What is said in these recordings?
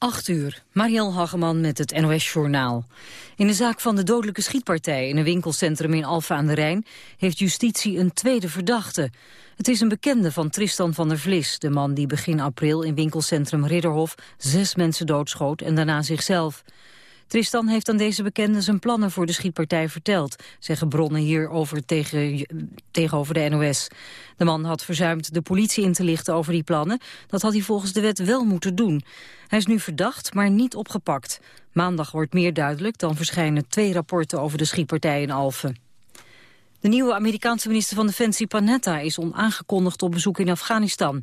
8 uur, Marielle Hageman met het NOS-journaal. In de zaak van de dodelijke schietpartij in een winkelcentrum in Alfa aan de Rijn... heeft justitie een tweede verdachte. Het is een bekende van Tristan van der Vlis, de man die begin april... in winkelcentrum Ridderhof zes mensen doodschoot en daarna zichzelf. Tristan heeft aan deze bekende zijn plannen voor de schietpartij verteld, zeggen bronnen hierover tegen, tegenover de NOS. De man had verzuimd de politie in te lichten over die plannen. Dat had hij volgens de wet wel moeten doen. Hij is nu verdacht, maar niet opgepakt. Maandag wordt meer duidelijk, dan verschijnen twee rapporten over de schietpartij in Alphen. De nieuwe Amerikaanse minister van Defensie Panetta is onaangekondigd op bezoek in Afghanistan.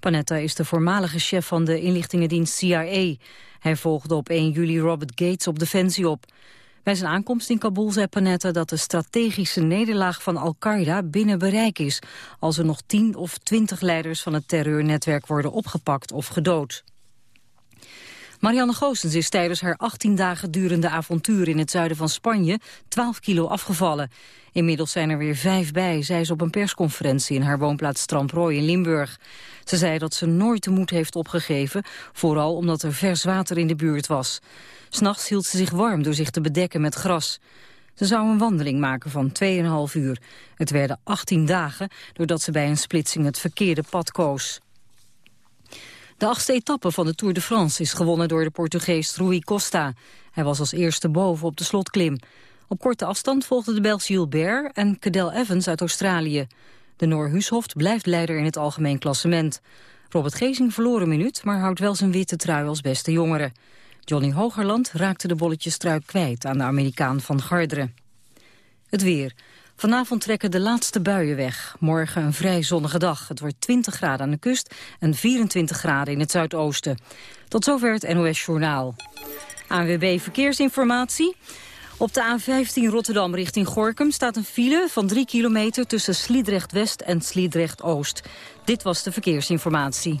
Panetta is de voormalige chef van de inlichtingendienst CIA. Hij volgde op 1 juli Robert Gates op Defensie op. Bij zijn aankomst in Kabul zei Panetta dat de strategische nederlaag van Al-Qaeda binnen bereik is, als er nog 10 of 20 leiders van het terreurnetwerk worden opgepakt of gedood. Marianne Goossens is tijdens haar 18 dagen durende avontuur in het zuiden van Spanje 12 kilo afgevallen. Inmiddels zijn er weer vijf bij, zei ze op een persconferentie in haar woonplaats Stramprooi in Limburg. Ze zei dat ze nooit de moed heeft opgegeven, vooral omdat er vers water in de buurt was. S'nachts hield ze zich warm door zich te bedekken met gras. Ze zou een wandeling maken van 2,5 uur. Het werden 18 dagen, doordat ze bij een splitsing het verkeerde pad koos. De achtste etappe van de Tour de France is gewonnen door de Portugees Rui Costa. Hij was als eerste boven op de slotklim. Op korte afstand volgden de Belg Gilbert en Cadel Evans uit Australië. De Noor Huushoft blijft leider in het algemeen klassement. Robert Gezing verloor een minuut, maar houdt wel zijn witte trui als beste jongere. Johnny Hogerland raakte de bolletjestrui kwijt aan de Amerikaan van Garderen. Het weer. Vanavond trekken de laatste buien weg. Morgen een vrij zonnige dag. Het wordt 20 graden aan de kust en 24 graden in het zuidoosten. Tot zover het NOS Journaal. ANWB Verkeersinformatie. Op de A15 Rotterdam richting Gorkum staat een file van 3 kilometer tussen Sliedrecht-West en Sliedrecht-Oost. Dit was de verkeersinformatie.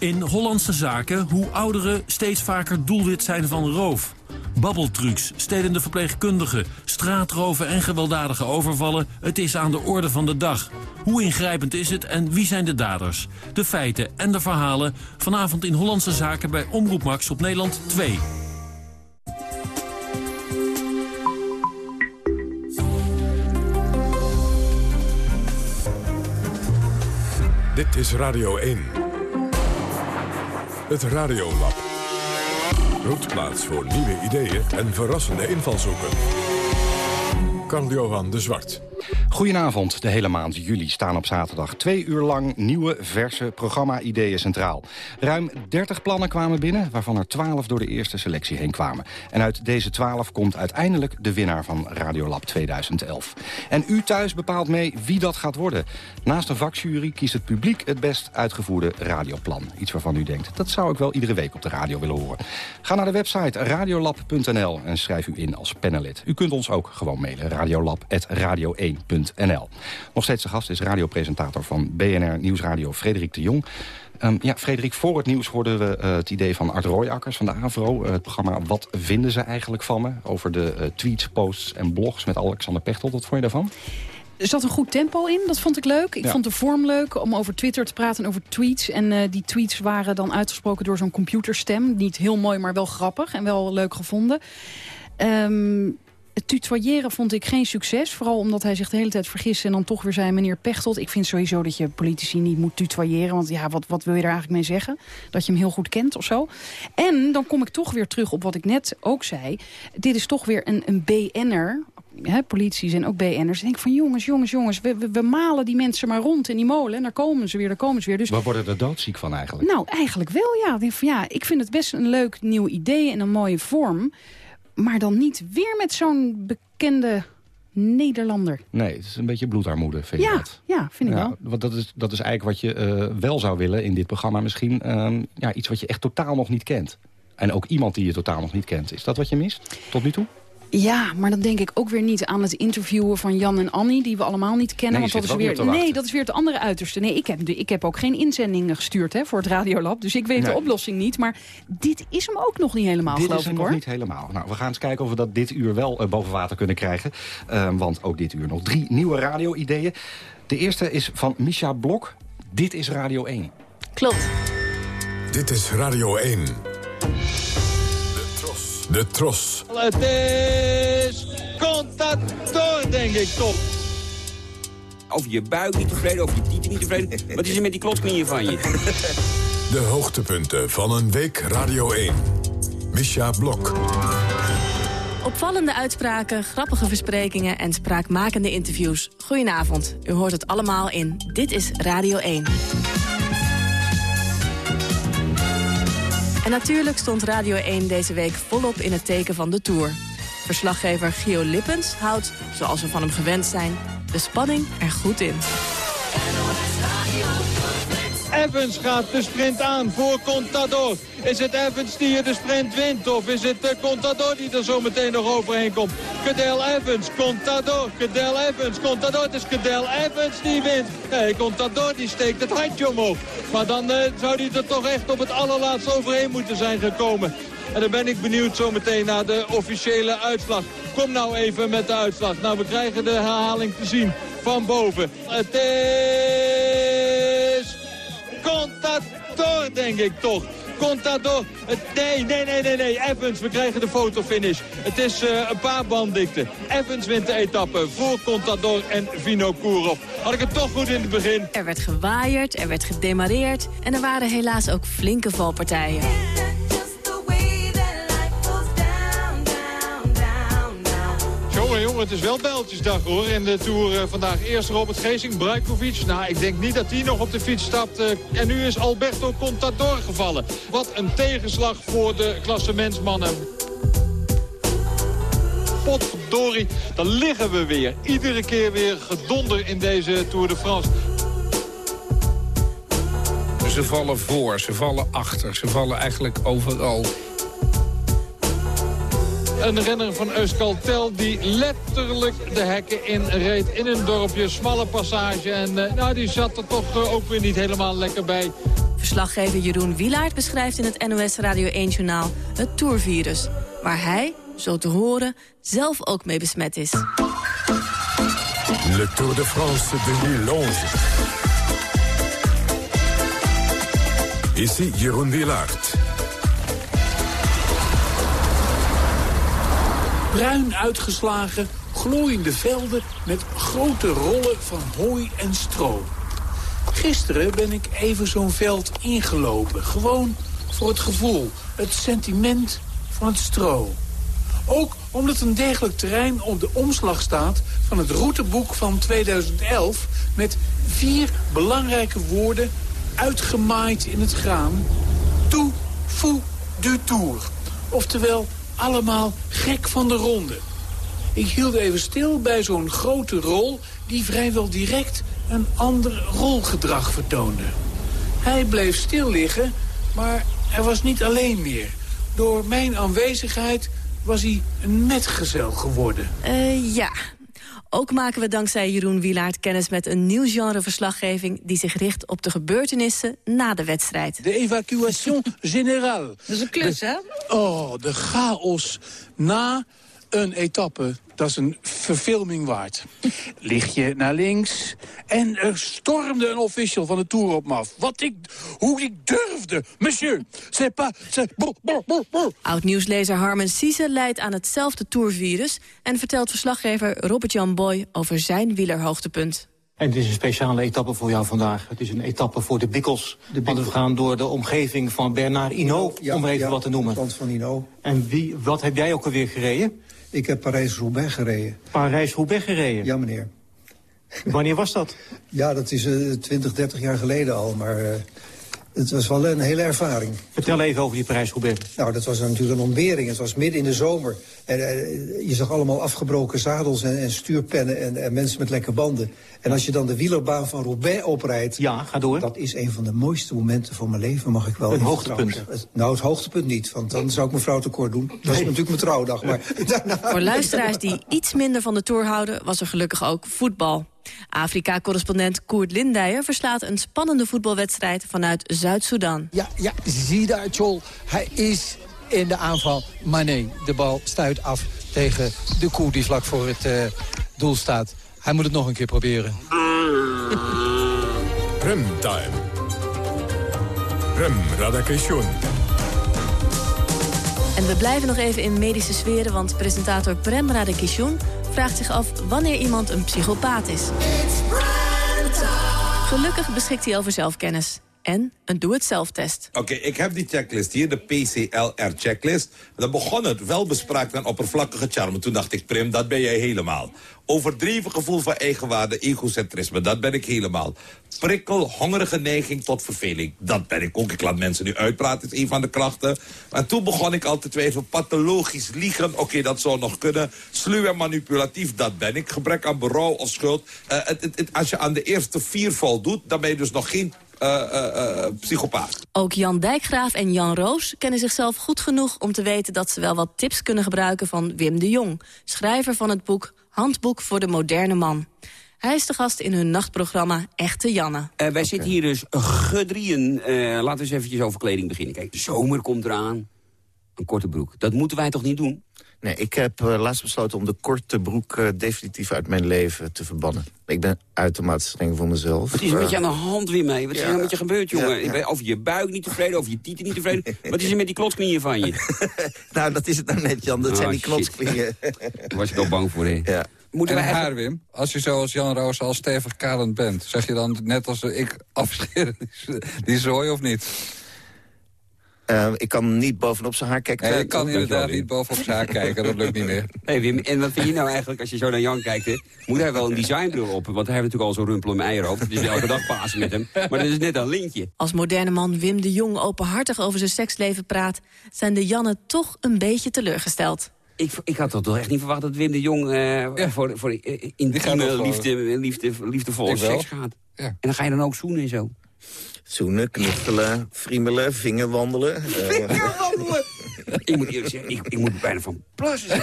In Hollandse zaken hoe ouderen steeds vaker doelwit zijn van roof. Babbeltrucs, stedende verpleegkundigen, straatroven en gewelddadige overvallen. Het is aan de orde van de dag. Hoe ingrijpend is het en wie zijn de daders? De feiten en de verhalen vanavond in Hollandse zaken bij Omroep Max op Nederland 2. Dit is Radio 1. Het Radiolab. Roetplaats voor nieuwe ideeën en verrassende invalshoeken. Carl-Johan de Zwart. Goedenavond. De hele maand juli staan op zaterdag twee uur lang nieuwe, verse programma-ideeën centraal. Ruim 30 plannen kwamen binnen, waarvan er 12 door de eerste selectie heen kwamen. En uit deze 12 komt uiteindelijk de winnaar van Radiolab 2011. En u thuis bepaalt mee wie dat gaat worden. Naast een vakjury kiest het publiek het best uitgevoerde radioplan. Iets waarvan u denkt, dat zou ik wel iedere week op de radio willen horen. Ga naar de website radiolab.nl en schrijf u in als panelid. U kunt ons ook gewoon mailen, radiolab.radio1.nl. Nog steeds de gast is radiopresentator van BNR Nieuwsradio Frederik de Jong. Um, ja, Frederik, voor het nieuws hoorden we uh, het idee van Art Royakkers van de AVRO. Uh, het programma Wat vinden ze eigenlijk van me? Over de uh, tweets, posts en blogs met Alexander Pechtel. Wat vond je daarvan? Er zat een goed tempo in, dat vond ik leuk. Ik vond de vorm leuk om over Twitter te praten en over tweets. En eh, die tweets waren dan uitgesproken door zo'n computerstem. Niet heel mooi, maar wel grappig en wel leuk gevonden. Ehm, het tutoyeren vond ik geen succes. Vooral omdat hij zich de hele tijd vergiste en dan toch weer zei... meneer Pechtold, ik vind sowieso dat je politici niet moet tutoyeren. Want ja, wat, wat wil je daar eigenlijk mee zeggen? Dat je hem heel goed kent of zo. En dan kom ik toch weer terug op wat ik net ook zei. Dit is toch weer een, een BN'er hè, politie zijn ook BN'ers. Ik denk van jongens, jongens, jongens, we, we, we malen die mensen maar rond in die molen. En daar komen ze weer, daar komen ze weer. Dus We worden er doodziek van eigenlijk. nou, eigenlijk wel, ja. Ik denk van, ja. Ik vind het best een leuk nieuw idee en een mooie vorm. Maar dan niet weer met zo'n bekende Nederlander. Nee, het is een beetje bloedarmoede, vind je Ja, dat? ja, vind ik Ja, wel. want dat is, dat is eigenlijk wat je eh, wel zou willen in dit programma. Misschien ehm, ja, iets wat je echt totaal nog niet kent. En ook iemand die je totaal nog niet kent. Is dat wat je mist tot nu toe? Ja, maar dan denk ik ook weer niet aan het interviewen van Jan en Annie... die we allemaal niet kennen. Nee, want dat is er weer, nee, dat is weer het andere uiterste. Nee, ik heb, ik heb ook geen inzendingen gestuurd hè, voor het Radiolab. Dus ik weet de oplossing niet. Maar dit is hem ook nog niet helemaal, dit geloof is ik, hem nog hoor. niet helemaal. Nou, we gaan eens kijken of we dat dit uur wel eh, boven water kunnen krijgen. Ehm, want ook dit uur nog drie nieuwe radio-ideeën. De eerste is van Misha Blok. Dit is Radio 1. Klopt. Dit is Radio 1. De Tros. Het is Contador, denk ik toch. Over je buik niet tevreden, over je tieten niet tevreden. Wat is er met die klotsknieën van je? De hoogtepunten van een week Radio 1. Misha Blok. Opvallende uitspraken, grappige versprekingen en spraakmakende interviews. Goedenavond, u hoort het allemaal in Dit is Radio 1. En natuurlijk stond Radio 1 deze week volop in het teken van de Tour. Verslaggever Gio Lippens houdt, zoals we van hem gewend zijn, de spanning er goed in. Evans gaat de sprint aan voor Contador. Is het Evans die de sprint wint? Of is het Contador die er zo meteen nog overheen komt? Cadel Evans, Contador, Cadel Evans, Contador. Het is Cadel Evans die wint. Nee, Contador die steekt het handje omhoog. Maar dan eh, zou hij er toch echt op het allerlaatste overheen moeten zijn gekomen. En dan ben ik benieuwd zo meteen naar de officiële uitslag. Kom nou even met de uitslag. Nou, we krijgen de herhaling te zien van boven. Het is... Contador, denk ik toch. Contador. Nee, nee, nee, nee, nee. Evans, we krijgen de fotofinish. Het is eh, een paar banddikte. Evans wint de etappe voor Contador en Vino Kurov. Had ik het toch goed in het begin. Er werd gewaaierd, er werd gedemareerd en er waren helaas ook flinke valpartijen. Jongen, jongen, het is wel bijltjesdag hoor. In de Tour eh, vandaag eerst Robert Geesing, Brajkovic. Nou, ik denk niet dat hij nog op de fiets stapt. eh, en nu is Alberto Contador gevallen. Wat een tegenslag voor de klassementsmannen. Potverdorie, dan liggen we weer. Iedere keer weer gedonder in deze Tour de France. Ze vallen voor, ze vallen achter, ze vallen eigenlijk overal. Een renner van Euskaltel die letterlijk de hekken in reed in een dorpje. Smalle passage en eh, nou, die zat er toch eh, ook weer niet helemaal lekker bij. Verslaggever Jeroen Wielaert beschrijft in het NOS Radio 1-journaal het Tourvirus... waar hij, zo te horen, zelf ook mee besmet is. Le Tour de France 2011. Ici Jeroen Wielaert. Bruin uitgeslagen, glooiende velden met grote rollen van hooi en stro. Gisteren ben ik even zo'n veld ingelopen. Gewoon voor het gevoel, het sentiment van het stro. Ook omdat een dergelijk terrein op de omslag staat van het routeboek van 2011... met vier belangrijke woorden uitgemaaid in het graan. Tout fou du tour. Oftewel, allemaal gek van de ronde. Ik hield even stil bij zo'n grote rol die vrijwel direct een ander rolgedrag vertoonde. Hij bleef stil liggen, maar er was niet alleen meer. Door mijn aanwezigheid was hij een metgezel geworden. Eh, ja. Ook maken we dankzij Jeroen Wielaert kennis met een nieuw genre verslaggeving... die zich richt op de gebeurtenissen na de wedstrijd. De evacuation générale. Dat is een klus, hè? Oh, de chaos na een etappe. Dat is een verfilming waard. Lichtje naar links. En er stormde een official van de Tour op me af. Wat ik, hoe ik durfde. Monsieur, c'est pas... Oud-nieuwslezer Harmen Siese leidt aan hetzelfde tourvirus... en vertelt verslaggever Robert-Jan Boy over zijn wielerhoogtepunt. En het is een speciale etappe voor jou vandaag. Het is een etappe voor de Bikkels. Want we gaan door de omgeving van Bernard Hinault, om even wat te noemen. Stand van Hino. En wie, wat heb jij ook alweer gereden? Ik heb Parijs-Roubaix gereden. Parijs-Roubaix gereden. Ja, meneer. Wanneer was dat? Ja, dat is eh 20, 30 jaar geleden al. Maar eh, Het was wel een hele ervaring. Vertel even over die Parijs-Roubaix. Nou, dat was natuurlijk een ontbering. Het was midden in de zomer. En je zag allemaal afgebroken zadels en, en stuurpennen en, en, mensen met lekke banden. En als je dan de wielerbaan van Roubaix oprijdt... Ja, ga door. Dat is een van de mooiste momenten van mijn leven, mag ik wel Een hoogtepunt? nou, het hoogtepunt niet, want dan zou ik mijn vrouw tekort doen. Dat is natuurlijk mijn trouwdag, maar... Voor luisteraars die iets minder van de Tour houden... was er gelukkig ook voetbal. Afrika-correspondent Koert Lindijer verslaat een spannende voetbalwedstrijd vanuit Zuid-Soedan. Ja, ja, zie daar, Chol. Hij is in de aanval. Maar nee, de bal stuit af tegen de koe die vlak voor het uh, doel staat. Hij moet het nog een keer proberen. Remtime. Rem Radakation. En we blijven nog even in medische sferen, want presentator Prem Radakishun vraagt zich af wanneer iemand een psychopaat is. Gelukkig beschikt hij over zelfkennis. En een doe-het-zelf-test. Oké, ik heb die checklist hier, de PCLR-checklist. Dan begon het wel bespraakt en oppervlakkige charme. Toen dacht ik, Prim, dat ben jij helemaal. Overdreven gevoel van eigenwaarde, egocentrisme, dat ben ik helemaal. Prikkel, hongerige neiging tot verveling, dat ben ik ook. Ik laat mensen nu uitpraten, is een van de krachten. Maar toen begon ik al te twijfelen, pathologisch liegen, oké, dat zou nog kunnen. Sluw en manipulatief, dat ben ik. Gebrek aan berouw of schuld. Uh, het, het, als je aan de eerste vier voldoet, dan ben je dus nog geen psychopaat. Ook Jan Dijkgraaf en Jan Roos kennen zichzelf goed genoeg... om te weten dat ze wel wat tips kunnen gebruiken van Wim de Jong... schrijver van het boek Handboek voor de moderne man. Hij is de gast in hun nachtprogramma Echte Janne. Uh, wij okay. zitten hier dus gedrieën. Uh, laten we eens eventjes over kleding beginnen. Kijk, de zomer komt eraan. Een korte broek. Dat moeten wij toch niet doen? Nee, ik heb uh, laatst besloten om de korte broek uh, definitief uit mijn leven te verbannen. Ik ben uitermate streng voor mezelf. Wat is er met je aan de hand weer mee? Wat is er nou met je gebeurd, jongen? Ja, ja. Ik ben over je buik niet tevreden, over je tieten niet tevreden. Wat is er met die klotsknieën van je? nou, dat is het nou net, Jan. Dat oh, zijn die klotsknieën. Daar was ik al bang voor, hè? Ja. Moeten en haar, Wim, als je zoals Jan Roos al stevig kalend bent... zeg je dan net als ik afscheren die zooi of niet? Uh, ik kan niet bovenop zijn haar kijken. Nee, ik kan inderdaad niet bovenop zijn haar kijken, dat lukt niet meer. Hey Wim, en wat vind je nou eigenlijk, als je zo naar Jan kijkt... Hè, moet hij wel een designbril op, want hij heeft natuurlijk al zo'n rumpel mijn eierhoofd. Dus elke dag pasen met hem. Maar dat is net een lintje. Als moderne man Wim de Jong openhartig over zijn seksleven praat... zijn de Jannen toch een beetje teleurgesteld. Ik, ik had toch echt niet verwacht dat Wim de Jong uh, ja. voor, voor uh, intieme, liefde, liefde, liefdevolle seks gaat. Ja. En dan ga je dan ook zoenen en zo. Zoenen, knuffelen, friemelen, vingerwandelen. Vingerwandelen? ik moet eerlijk zeggen, ik, ik moet bijna van plassen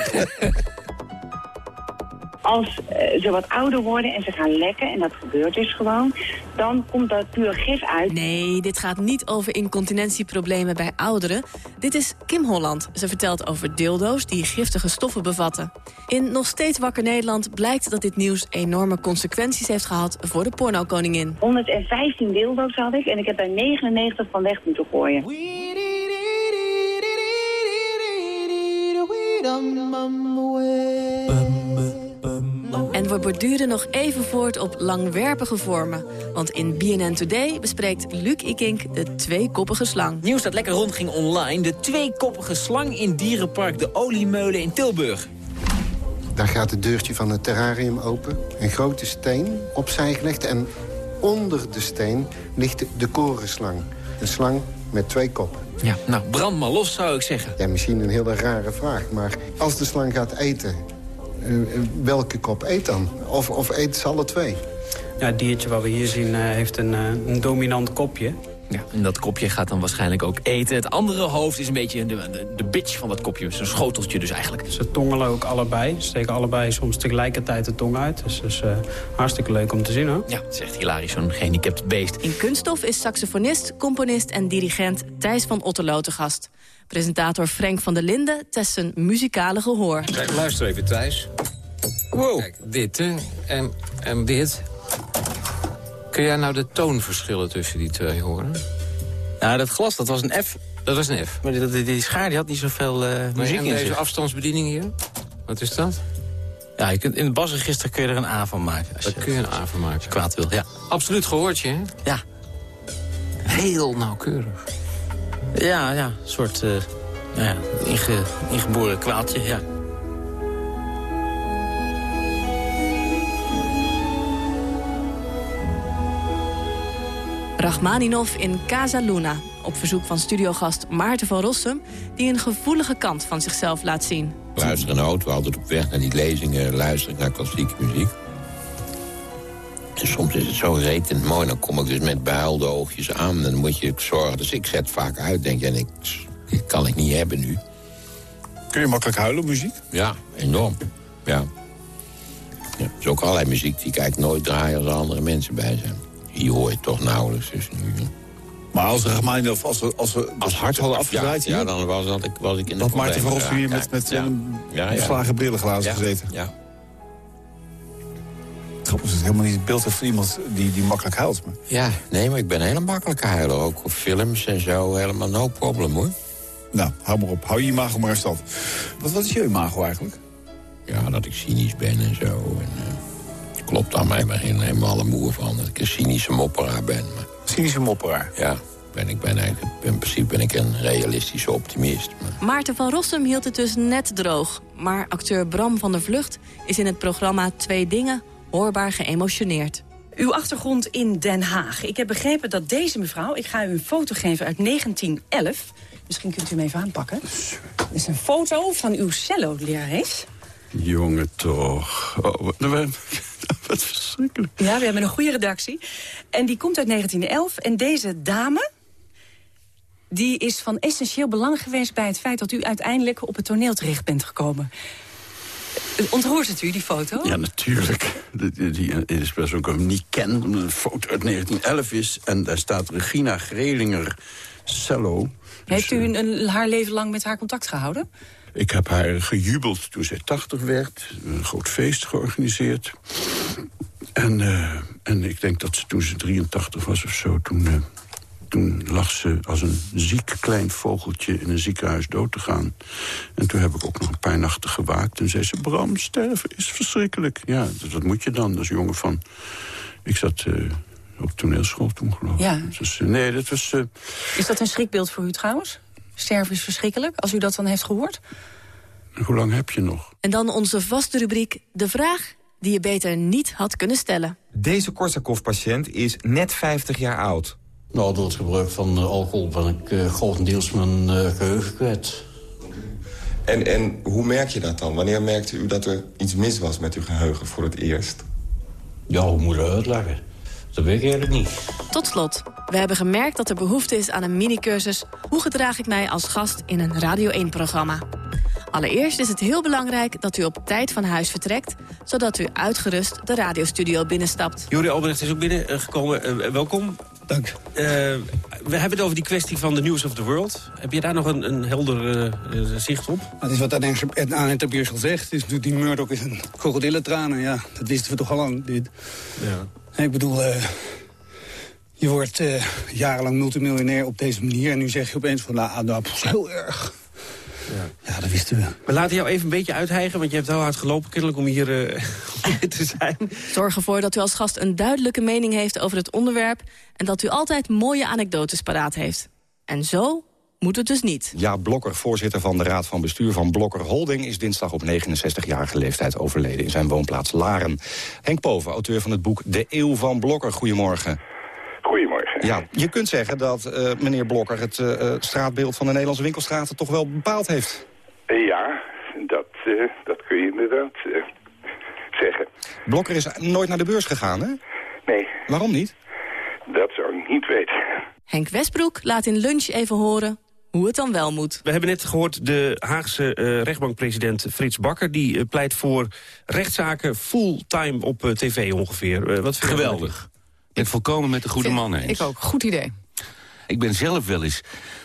als uh, ze wat ouder worden en ze gaan lekken, en dat gebeurt dus gewoon, dan komt dat puur gif uit. Nee, dit gaat niet over incontinentieproblemen bij ouderen. Dit is Kim Holland. Ze vertelt over dildo's die giftige stoffen bevatten. In Nog Steeds Wakker Nederland blijkt dat dit nieuws enorme consequenties heeft gehad voor de pornokoningin. 115 dildo's had ik en ik heb er 99 van weg moeten gooien. En we borduren nog even voort op langwerpige vormen. Want in BNN Today bespreekt Luc Ikink de tweekoppige slang. Nieuws dat lekker rondging online. De tweekoppige slang in dierenpark De Oliemeulen in Tilburg. Daar gaat het deurtje van het terrarium open. Een grote steen opzij gelegd. En onder de steen ligt de korenslang. Een slang met twee koppen. Ja, nou, brand maar los zou ik zeggen. Ja, misschien een hele rare vraag. Maar als de slang gaat eten, welke kop eet dan? Of, of eet ze alle twee? Ja, het diertje wat we hier zien uh, heeft een, uh, een dominant kopje. Ja, en dat kopje gaat dan waarschijnlijk ook eten. Het andere hoofd is een beetje de, de, de bitch van dat kopje. Zo'n schoteltje dus eigenlijk. Ze tongelen ook allebei. Ze steken allebei soms tegelijkertijd de tong uit. Dus dat is uh, hartstikke leuk om te zien hoor. Ja, het is echt hilarisch, zo'n gehandicapt beest. In Kunststof is saxofonist, componist en dirigent Thijs van Otterlo te gast. Presentator Frank van der Linden test zijn muzikale gehoor. Kijk, luister even Thijs. Wow. Kijk, dit hè. En, en dit. Kun jij nou de toonverschillen tussen die twee horen? Nou, dat glas, dat was een F. Dat was een F. Maar die, die, die schaar die had niet zoveel uh, muziek en in deze zich. afstandsbediening hier? Wat is dat? Ja, je kunt, in het basregister kun je er een A van maken. Als dat je, kun je een A van maken. Als je kwaad wil, ja. Absoluut gehoortje, hè? Ja. Heel nauwkeurig. Ja, ja. Een soort uh, ja, inge, ingeboren kwaadje, ja. Rachmaninov in Casa Luna, op verzoek van studiogast Maarten van Rossum... die een gevoelige kant van zichzelf laat zien. Luister in de auto, altijd op weg naar die lezingen... luister ik naar klassieke muziek. En soms is het zo rekend mooi, dan kom ik dus met behuilde oogjes aan... dan moet je zorgen, dus ik zet vaak uit, denk je... en ik, dit kan ik niet hebben nu. Kun je makkelijk huilen op muziek? Ja, enorm. Ja. ja. Er is ook allerlei muziek die ik eigenlijk nooit draai als er andere mensen bij zijn. Hier hoor je toch nauwelijks. Dus nu, maar als Rachmaninoff, als we, als we als hart hadden afgedraaid ja, ja, dan was, dat ik, was ik in de Dat Maarten van hier met, met een ja, ja. brillenglazen gezeten. Ja. Grappig is het helemaal niet het beeld van iemand die, die makkelijk huilt. Maar... Ja, nee, maar ik ben helemaal makkelijk huiler. Ook op films en zo, helemaal no problem hoor. Nou, hou maar op. Hou je imago maar in stand. Wat, wat is je imago eigenlijk? Ja, dat ik cynisch ben en zo. En, uh, klopt aan mij maar geen helemaal moer van. Dat ik een cynische mopperaar ben. Maar... Cynische mopperaar? Ja. Ben ik ben eigenlijk, in principe ben ik een realistische optimist. Maar... Maarten van Rossum hield het dus net droog. Maar acteur Bram van der Vlucht is in het programma Twee Dingen hoorbaar geëmotioneerd. Uw achtergrond in Den Haag. Ik heb begrepen dat deze mevrouw... ik ga u een foto geven uit 1911. Misschien kunt u hem even aanpakken. Dit is een foto van uw cello-lerares. Jongen toch. Oh, wat, wat verschrikkelijk. Ja, we hebben een goede redactie. En die komt uit 1911. En deze dame... die is van essentieel belang geweest bij het feit... dat u uiteindelijk op het toneel terecht bent gekomen. Ontroert het u, die foto? Ja, natuurlijk. Die, die, is best ook hem niet ken, omdat een foto uit 1911 is. En daar staat Regina Grelinger cello. Heeft u dus, een, haar leven lang met haar contact gehouden? Ik heb haar gejubeld toen zij 80 werd. Een groot feest georganiseerd. En, uh, en ik denk dat ze toen ze 83 was of zo... toen uh, toen lag ze als een ziek klein vogeltje in een ziekenhuis dood te gaan. En toen heb ik ook nog een paar nachten gewaakt. En zei ze, Bram, sterven is verschrikkelijk. Ja, dat, dat moet je dan als jongen van... Ik zat uh, op toneelschool toen, geloof ik. Ja. Dus, uh, nee, dat was... Uh... Is dat een schrikbeeld voor u trouwens? Sterven is verschrikkelijk, als u dat dan heeft gehoord? Hoe lang heb je nog? En dan onze vaste rubriek De Vraag die je beter niet had kunnen stellen. Deze Korsakoff-patiënt is net 50 jaar oud. Nou, door het gebruik van uh, alcohol ben ik uh, grotendeels mijn uh, geheugen kwijt. En, en hoe merk je dat dan? Wanneer merkte u dat er iets mis was met uw geheugen voor het eerst? Ja, hoe moet je uitleggen? Dat weet ik eigenlijk niet. Tot slot, we hebben gemerkt dat er behoefte is aan een mini-cursus... hoe gedraag ik mij als gast in een Radio 1-programma. Allereerst is het heel belangrijk dat u op tijd van huis vertrekt... zodat u uitgerust de radiostudio binnenstapt. Juri Albrecht is ook binnengekomen. Uh, welkom. Dank. Uh, we hebben het over die kwestie van de News of the World. Heb je daar nog een, een helder uh, zicht op? Het is wat aan interviews gezegd. Het is natuurlijk die Murdoch is een krokodillentranen. Ja, dat wisten we toch al lang. Dit. Ja. Ik bedoel, uh, je wordt jarenlang multimiljonair op deze manier... en nu zeg je opeens van, nou, dat is heel erg. Ja. ja, dat wisten we. We laten jou even een beetje uithijgen, want je hebt heel hard gelopen kennelijk om hier, uh, te zijn. Zorg ervoor dat u als gast een duidelijke mening heeft over het onderwerp... en dat u altijd mooie anekdotes paraat heeft. En zo moet het dus niet. Ja, Blokker, voorzitter van de Raad van Bestuur van Blokker Holding... is dinsdag op 69-jarige leeftijd overleden in zijn woonplaats Laren. Henk Poven, auteur van het boek De Eeuw van Blokker. Goedemorgen. Goedemorgen. Ja, je kunt zeggen dat uh, meneer Blokker het uh, straatbeeld van de Nederlandse winkelstraten toch wel bepaald heeft. Ja, dat, uh, dat kun je inderdaad zeggen. Blokker is nooit naar de beurs gegaan, hè? Nee. Waarom niet? Dat zou ik niet weten. Henk Westbroek laat in lunch even horen hoe het dan wel moet. We hebben net gehoord de Haagse uh, rechtbankpresident Frits Bakker... die uh, pleit voor rechtszaken fulltime op uh, tv ongeveer. wat Geweldig. Ik ben volkomen met de goede man eens. Ik ook. Goed idee. Ik ben zelf wel eens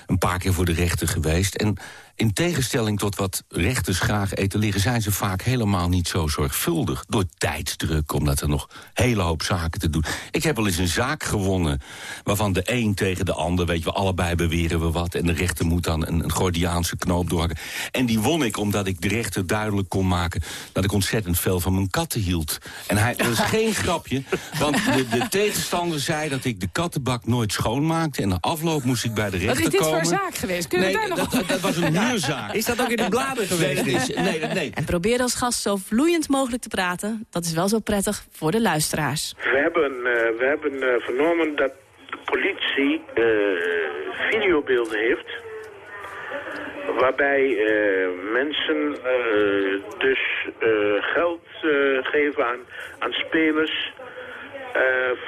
een paar keer voor de rechter geweest. En in tegenstelling tot wat rechters graag etaleren... zijn ze vaak helemaal niet zo zorgvuldig. Door tijdsdruk, omdat er nog hele hoop zaken te doen. Ik heb wel eens een zaak gewonnen... waarvan de een tegen de ander, weet je, allebei beweren we wat... en de rechter moet dan een, een Gordiaanse knoop doorhakken. En die won ik omdat ik de rechter duidelijk kon maken... dat ik ontzettend veel van mijn katten hield. En hij, dat is geen grapje, want de, de, tegenstander zei... dat ik de kattenbak nooit schoonmaakte... en na afloop moest ik bij de rechter komen. Wat is dit voor zaak geweest? Kun je nee, daar nog... dat, dat was een is dat ook in de bladen geweest? Nee, is, nee, nee. En probeer als gast zo vloeiend mogelijk te praten. Dat is wel zo prettig voor de luisteraars. We hebben, uh, we hebben uh, vernomen dat de politie videobeelden heeft waarbij mensen dus geld geven aan, aan spelers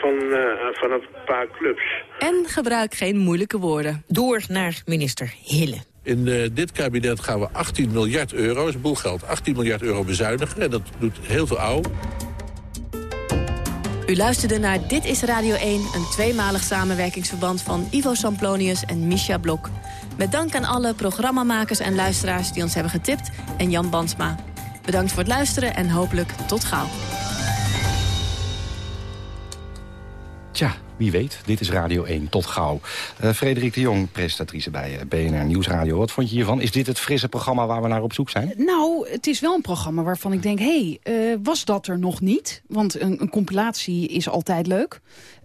van, van een paar clubs. En gebruik geen moeilijke woorden. Door naar minister Hille. In uh, dit kabinet gaan we 18 miljard euro, is een boel geld, 18 miljard euro bezuinigen. En dat doet heel veel ouw. U luisterde naar Dit is Radio 1, een tweemalig samenwerkingsverband van Ivo Samplonius en Misha Blok. Met dank aan alle programmamakers en luisteraars die ons hebben getipt en Jan Bansma. Bedankt voor het luisteren en hopelijk tot gauw. Wie weet, dit is Radio 1. Tot gauw. Uh, Frederik de Jong, presentatrice bij eh, BNR Nieuwsradio. Wat vond je hiervan? Is dit het frisse programma waar we naar op zoek zijn? Nou, het is wel een programma waarvan ik denk... hé, hey, uh, was dat er nog niet? Want een, een compilatie is altijd leuk.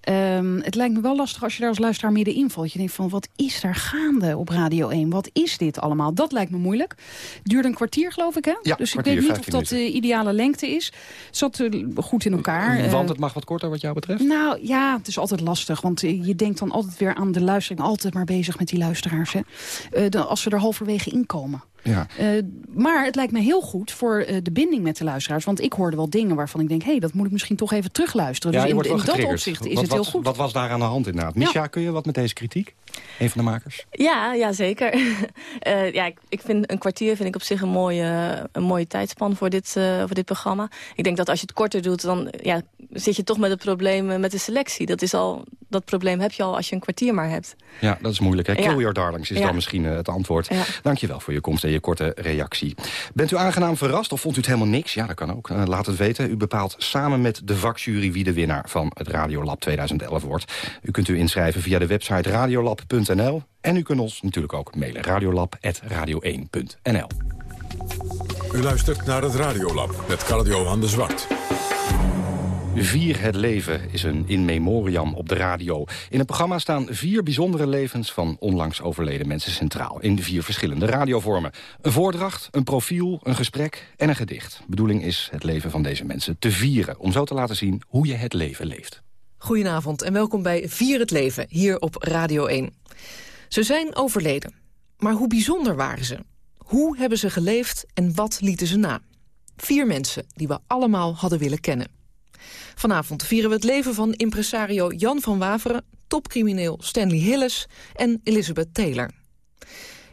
Um, het lijkt me wel lastig als je daar als luisteraar middenin valt. Je denkt van, wat is daar gaande op Radio 1? Wat is dit allemaal? Dat lijkt me moeilijk. Duurde een kwartier, geloof ik, hè? Ja, dus kwartier, ik weet niet of dat de ideale lengte is. Het zat uh, goed in elkaar. Want het mag wat korter wat jou betreft? Nou ja, het is altijd lastig. Want je denkt dan altijd weer aan de luistering. Altijd maar bezig met die luisteraars. Hè. Uh, als we er halverwege inkomen. Ja. Uh, maar het lijkt me heel goed voor uh, de binding met de luisteraars. Want ik hoorde wel dingen waarvan ik denk... hé, hey, dat moet ik misschien toch even terugluisteren. Ja, dus in, in dat opzicht is wat, het heel goed. Wat was daar aan de hand inderdaad? Misha, ja. kun je wat met deze kritiek? Een van de makers? Ja, ja zeker. uh, ja, ik, ik, vind een kwartier vind ik op zich een mooie, een mooie tijdspan voor dit, voor dit programma. Ik denk dat als je het korter doet, dan ja, zit je toch met het probleem met de selectie. Dat, is al, dat probleem heb je al als je een kwartier maar hebt. Ja, dat is moeilijk. Hè? Kill your darlings is ja. dan misschien het antwoord. Ja. Dankjewel voor je komst en je korte reactie. Bent u aangenaam verrast of vond u het helemaal niks? Ja, dat kan ook. Laat het weten. U bepaalt samen met de vakjury wie de winnaar van het Radiolab 2011 wordt. U kunt u inschrijven via de website radiolab.nl. En u kunt ons natuurlijk ook mailen. radiolab.radio1.nl U luistert naar het Radiolab met Cardio aan de Zwart. Vier het leven is een in memoriam op de radio. In het programma staan vier bijzondere levens van onlangs overleden mensen centraal. In vier verschillende radiovormen. Een voordracht, een profiel, een gesprek en een gedicht. De bedoeling is het leven van deze mensen te vieren. Om zo te laten zien hoe je het leven leeft. Goedenavond en welkom bij Vier het Leven, hier op Radio 1. Ze zijn overleden. Maar hoe bijzonder waren ze? Hoe hebben ze geleefd en wat lieten ze na? Vier mensen die we allemaal hadden willen kennen. Vanavond vieren we het leven van impresario Jan van Waveren... topcrimineel Stanley Hilles en Elizabeth Taylor.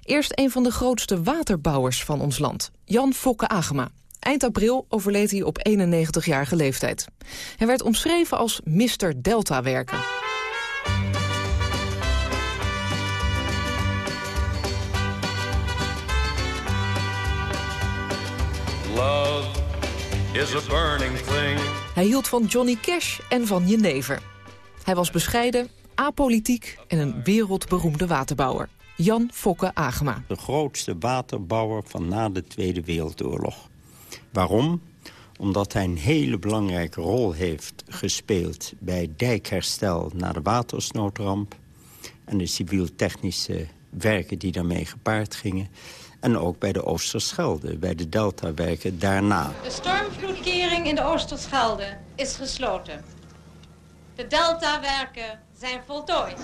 Eerst een van de grootste waterbouwers van ons land, Jan Fokke Agema. Eind april overleed hij op 91-jarige leeftijd. Hij werd omschreven als Mr. Delta-werken. Love is a burning thing. Hij hield van Johnny Cash en van Jenever. Hij was bescheiden, apolitiek en een wereldberoemde waterbouwer. Jan Fokke Agema. De grootste waterbouwer van na de Tweede Wereldoorlog. Waarom? Omdat hij een hele belangrijke rol heeft gespeeld... bij dijkherstel na de watersnoodramp... en de civiel-technische werken die daarmee gepaard gingen... En ook bij de Oosterschelde, bij de deltawerken daarna. De stormvloedkering in de Oosterschelde is gesloten. De deltawerken zijn voltooid.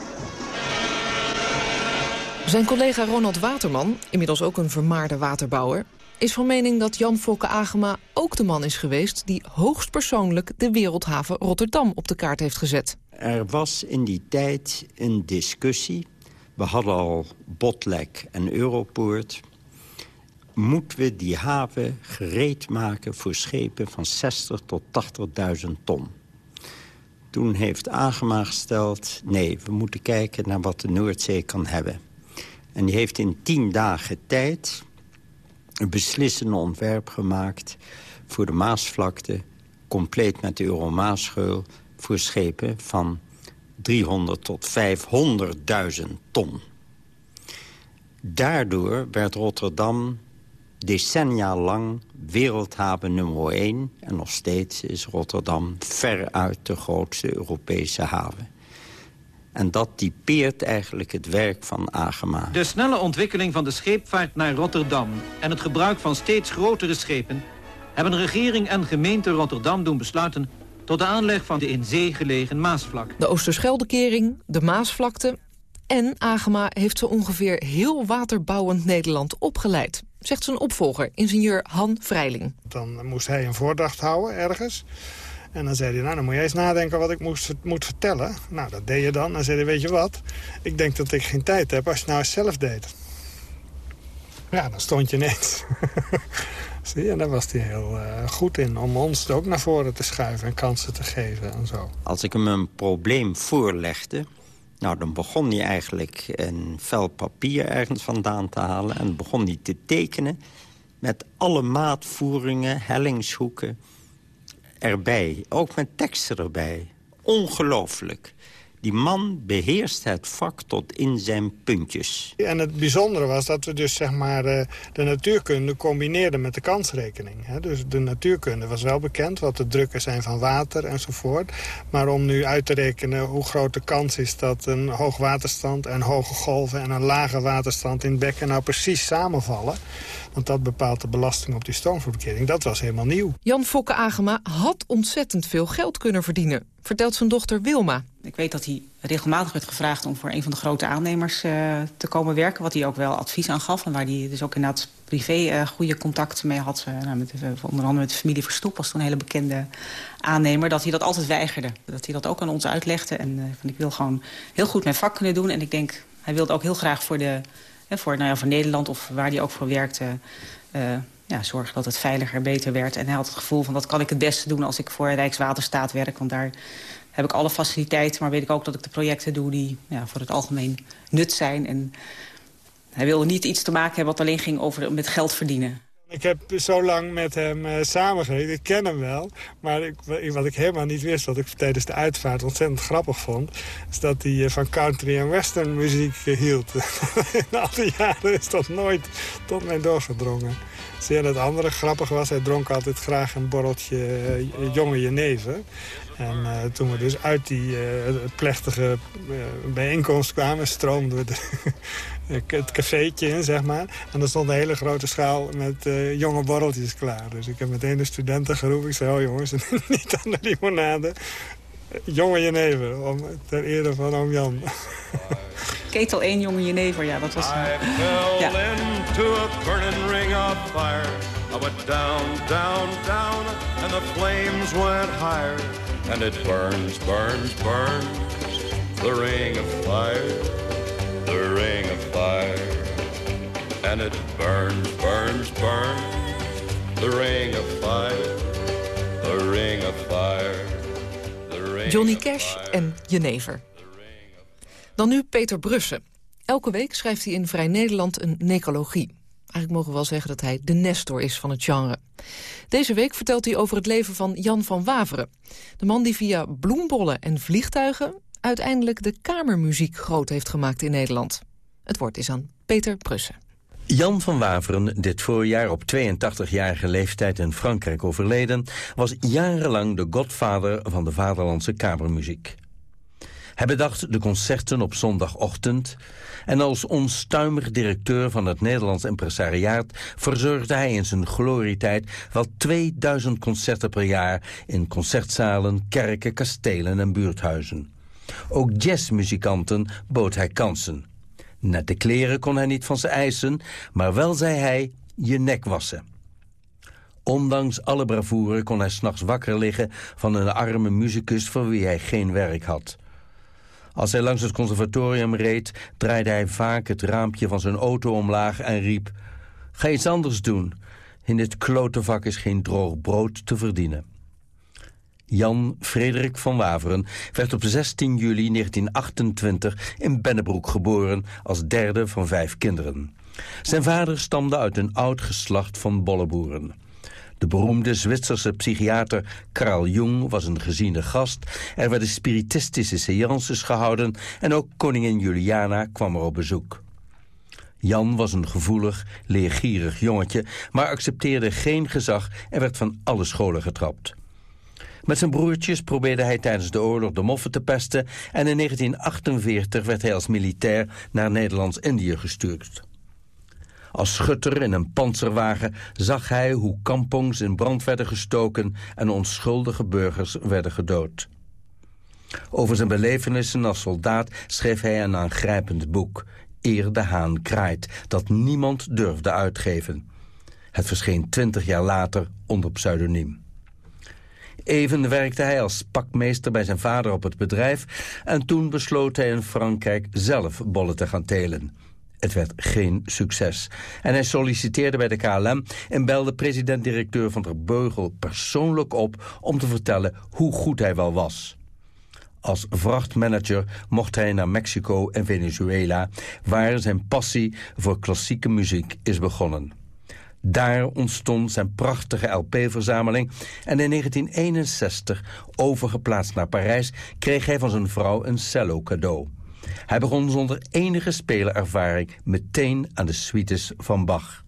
Zijn collega Ronald Waterman, inmiddels ook een vermaarde waterbouwer... is van mening dat Jan Fokke Agema ook de man is geweest... die hoogstpersoonlijk de wereldhaven Rotterdam op de kaart heeft gezet. Er was in die tijd een discussie. We hadden al Botlek en Europoort moeten we die haven gereed maken voor schepen van 60 tot 80.000 ton. Toen heeft Agema gesteld, nee, we moeten kijken naar wat de Noordzee kan hebben. En die heeft in tien dagen tijd een beslissende ontwerp gemaakt... voor de Maasvlakte, compleet met de Euromaasgeul... voor schepen van 300 tot 500.000 ton. Daardoor werd Rotterdam decennia lang wereldhaven nummer 1. En nog steeds is Rotterdam veruit de grootste Europese haven. En dat typeert eigenlijk het werk van Agema. De snelle ontwikkeling van de scheepvaart naar Rotterdam... en het gebruik van steeds grotere schepen... hebben regering en gemeente Rotterdam doen besluiten... tot de aanleg van de in zee gelegen Maasvlak. De Oosterscheldekering, de Maasvlakte en Agema heeft zo ongeveer heel waterbouwend Nederland opgeleid. Zegt zijn opvolger, ingenieur Han Vrijling. Dan moest hij een voordracht houden ergens. En dan zei hij, nou dan moet jij eens nadenken wat ik moest, moet vertellen. Nou, dat deed je dan. Dan zei hij, weet je wat, ik denk dat ik geen tijd heb als je nou eens zelf deed. Ja, dan stond je ineens. Zie je, daar was hij heel uh, goed in om ons ook naar voren te schuiven en kansen te geven en zo. Als ik hem een probleem voorlegde, nou, dan begon hij eigenlijk een vel papier ergens vandaan te halen... en begon hij te tekenen met alle maatvoeringen, hellingshoeken erbij. Ook met teksten erbij. Ongelooflijk. Die man beheerst het vak tot in zijn puntjes. En het bijzondere was dat we dus zeg maar eh, de natuurkunde combineerden met de kansrekening. Dus de natuurkunde was wel bekend, wat de drukken zijn van water enzovoort. Maar om nu uit te rekenen hoe groot de kans is dat een hoogwaterstand en hoge golven en een lage waterstand in het bekken nou precies samenvallen. Want dat bepaalt de belasting op die stoomverkering. Dat was helemaal nieuw. Jan Fokke Agema had ontzettend veel geld kunnen verdienen, vertelt zijn dochter Wilma. Ik weet dat hij regelmatig werd gevraagd om voor een van de grote aannemers uh, te komen werken. Wat hij ook wel advies aan gaf. En waar hij dus ook inderdaad privé uh, goede contacten mee had. Uh, nou, met, onder andere met de familie Verstoep was toen een hele bekende aannemer. Dat hij dat altijd weigerde. Dat hij dat ook aan ons uitlegde. En ik wil gewoon heel goed mijn vak kunnen doen. En ik denk, hij wilde ook heel graag voor, de, voor, nou ja, voor Nederland of waar hij ook voor werkte... ja, zorgen dat het veiliger, beter werd. En hij had het gevoel van dat kan ik het beste doen als ik voor Rijkswaterstaat werk. Want daar heb ik alle faciliteiten, maar weet ik ook dat ik de projecten doe... die ja, voor het algemeen nut zijn. En hij wilde niet iets te maken hebben wat alleen ging over met geld verdienen. Ik heb zo lang met hem uh, samengewerkt. Ik ken hem wel. Maar ik, wat ik helemaal niet wist, wat ik tijdens de uitvaart ontzettend grappig vond... is dat hij uh, van country en western muziek uh, hield. In al die jaren is dat nooit tot mij doorgedrongen. Zeer het andere grappig was, hij dronk altijd graag een borreltje jonge jenever. En uh, toen we dus uit die uh, plechtige uh, bijeenkomst kwamen, stroomden we de, het cafeetje in, zeg maar. En er stond een hele grote schaal met jonge borreltjes klaar. Dus ik heb meteen de studenten geroepen. Ik zei, oh jongens, niet aan de limonade. Jonge jenever, om, ter ere van oom Jan. Ketel 1, jonge jenever, ja, dat was... I fell ja. into a burning ring of fire. I went down, down, down, and the flames went higher. And it burns, burns, burns, the ring of fire, the ring of fire. And it burns, burns, burns, the ring of fire, the ring of fire. The ring Johnny Cash fire. en Jenever. Dan nu Peter Brussen. Elke week schrijft hij in Vrij Nederland een necrologie. Eigenlijk mogen we wel zeggen dat hij de nestor is van het genre. Deze week vertelt hij over het leven van Jan van Waveren. De man die via bloembollen en vliegtuigen... uiteindelijk de kamermuziek groot heeft gemaakt in Nederland. Het woord is aan Peter Brussen. Jan van Waveren, dit voorjaar op 82-jarige leeftijd in Frankrijk overleden... was jarenlang de godvader van de vaderlandse kamermuziek. Hij bedacht de concerten op zondagochtend... en als onstuimig directeur van het Nederlands impresariaat... verzorgde hij in zijn glorietijd wel 2000 concerten per jaar... in concertzalen, kerken, kastelen en buurthuizen. Ook jazzmuzikanten bood hij kansen. Nette kleren kon hij niet van ze eisen, maar wel zei hij je nek wassen. Ondanks alle bravoure kon hij s'nachts wakker liggen van een arme muzikus voor wie hij geen werk had. Als hij langs het conservatorium reed, draaide hij vaak het raampje van zijn auto omlaag en riep... Ga iets anders doen. In dit klote vak is geen droog brood te verdienen. Jan Frederik van Waveren werd op 16 juli 1928 in Bennebroek geboren als derde van vijf kinderen. Zijn vader stamde uit een oud geslacht van bolleboeren. De beroemde Zwitserse psychiater Carl Jung was een geziene gast. Er werden spiritistische seances gehouden en ook koningin Juliana kwam er op bezoek. Jan was een gevoelig, leergierig jongetje, maar accepteerde geen gezag en werd van alle scholen getrapt. Met zijn broertjes probeerde hij tijdens de oorlog de moffen te pesten... en in 1948 werd hij als militair naar Nederlands-Indië gestuurd. Als schutter in een panzerwagen zag hij hoe kampongs in brand werden gestoken en onschuldige burgers werden gedood. Over zijn belevenissen als soldaat schreef hij een aangrijpend boek, Eer de Haan kraait, dat niemand durfde uitgeven. Het verscheen twintig jaar later onder pseudoniem. Even werkte hij als pakmeester bij zijn vader op het bedrijf... en toen besloot hij in Frankrijk zelf bollen te gaan telen. Het werd geen succes. En hij solliciteerde bij de KLM en belde president-directeur van der Beugel persoonlijk op... om te vertellen hoe goed hij wel was. Als vrachtmanager mocht hij naar Mexico en Venezuela... waar zijn passie voor klassieke muziek is begonnen. Daar ontstond zijn prachtige LP-verzameling en in 1961, overgeplaatst naar Parijs, kreeg hij van zijn vrouw een cello cadeau. Hij begon zonder enige spelerervaring meteen aan de suites van Bach.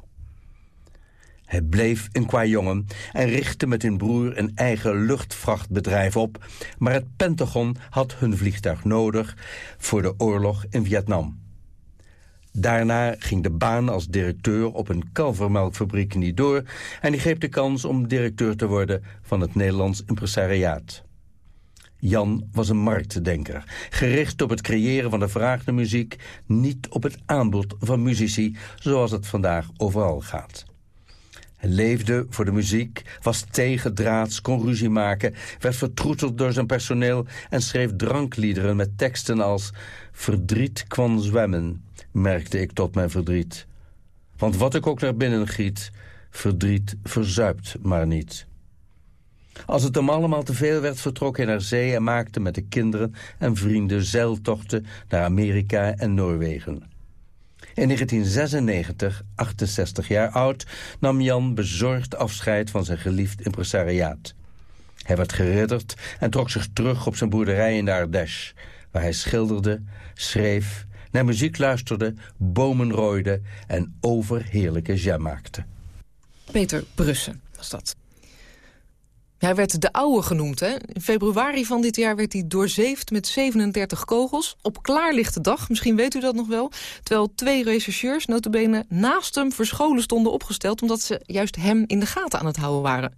Hij bleef een kwajongen en richtte met hun broer een eigen luchtvrachtbedrijf op, maar het Pentagon had hun vliegtuig nodig voor de oorlog in Vietnam. Daarna ging de baan als directeur op een kalvermelkfabriek niet door... en hij greep de kans om directeur te worden van het Nederlands impresariaat. Jan was een marktdenker, gericht op het creëren van de vraag naar muziek... niet op het aanbod van muzici, zoals het vandaag overal gaat. Hij leefde voor de muziek, was tegendraads, kon ruzie maken... werd vertroeteld door zijn personeel en schreef drankliederen met teksten als... Verdriet kwam zwemmen, merkte ik tot mijn verdriet. Want wat ik ook naar binnen giet, verdriet verzuipt maar niet. Als het hem allemaal te veel werd, vertrok hij naar zee... en maakte met de kinderen en vrienden zeiltochten naar Amerika en Noorwegen. In 1996, 68 jaar oud, nam Jan bezorgd afscheid van zijn geliefd impresariaat. Hij werd geridderd en trok zich terug op zijn boerderij in de Ardèche... waar hij schilderde, schreef, naar muziek luisterde, bomen rooide... en overheerlijke jam maakte. Peter Brussen was dat. Hij werd de oude genoemd. Hè? In februari van dit jaar werd hij doorzeefd met 37 kogels. Op klaarlichte dag, misschien weet u dat nog wel. Terwijl twee rechercheurs notabene naast hem verscholen stonden opgesteld... omdat ze juist hem in de gaten aan het houden waren.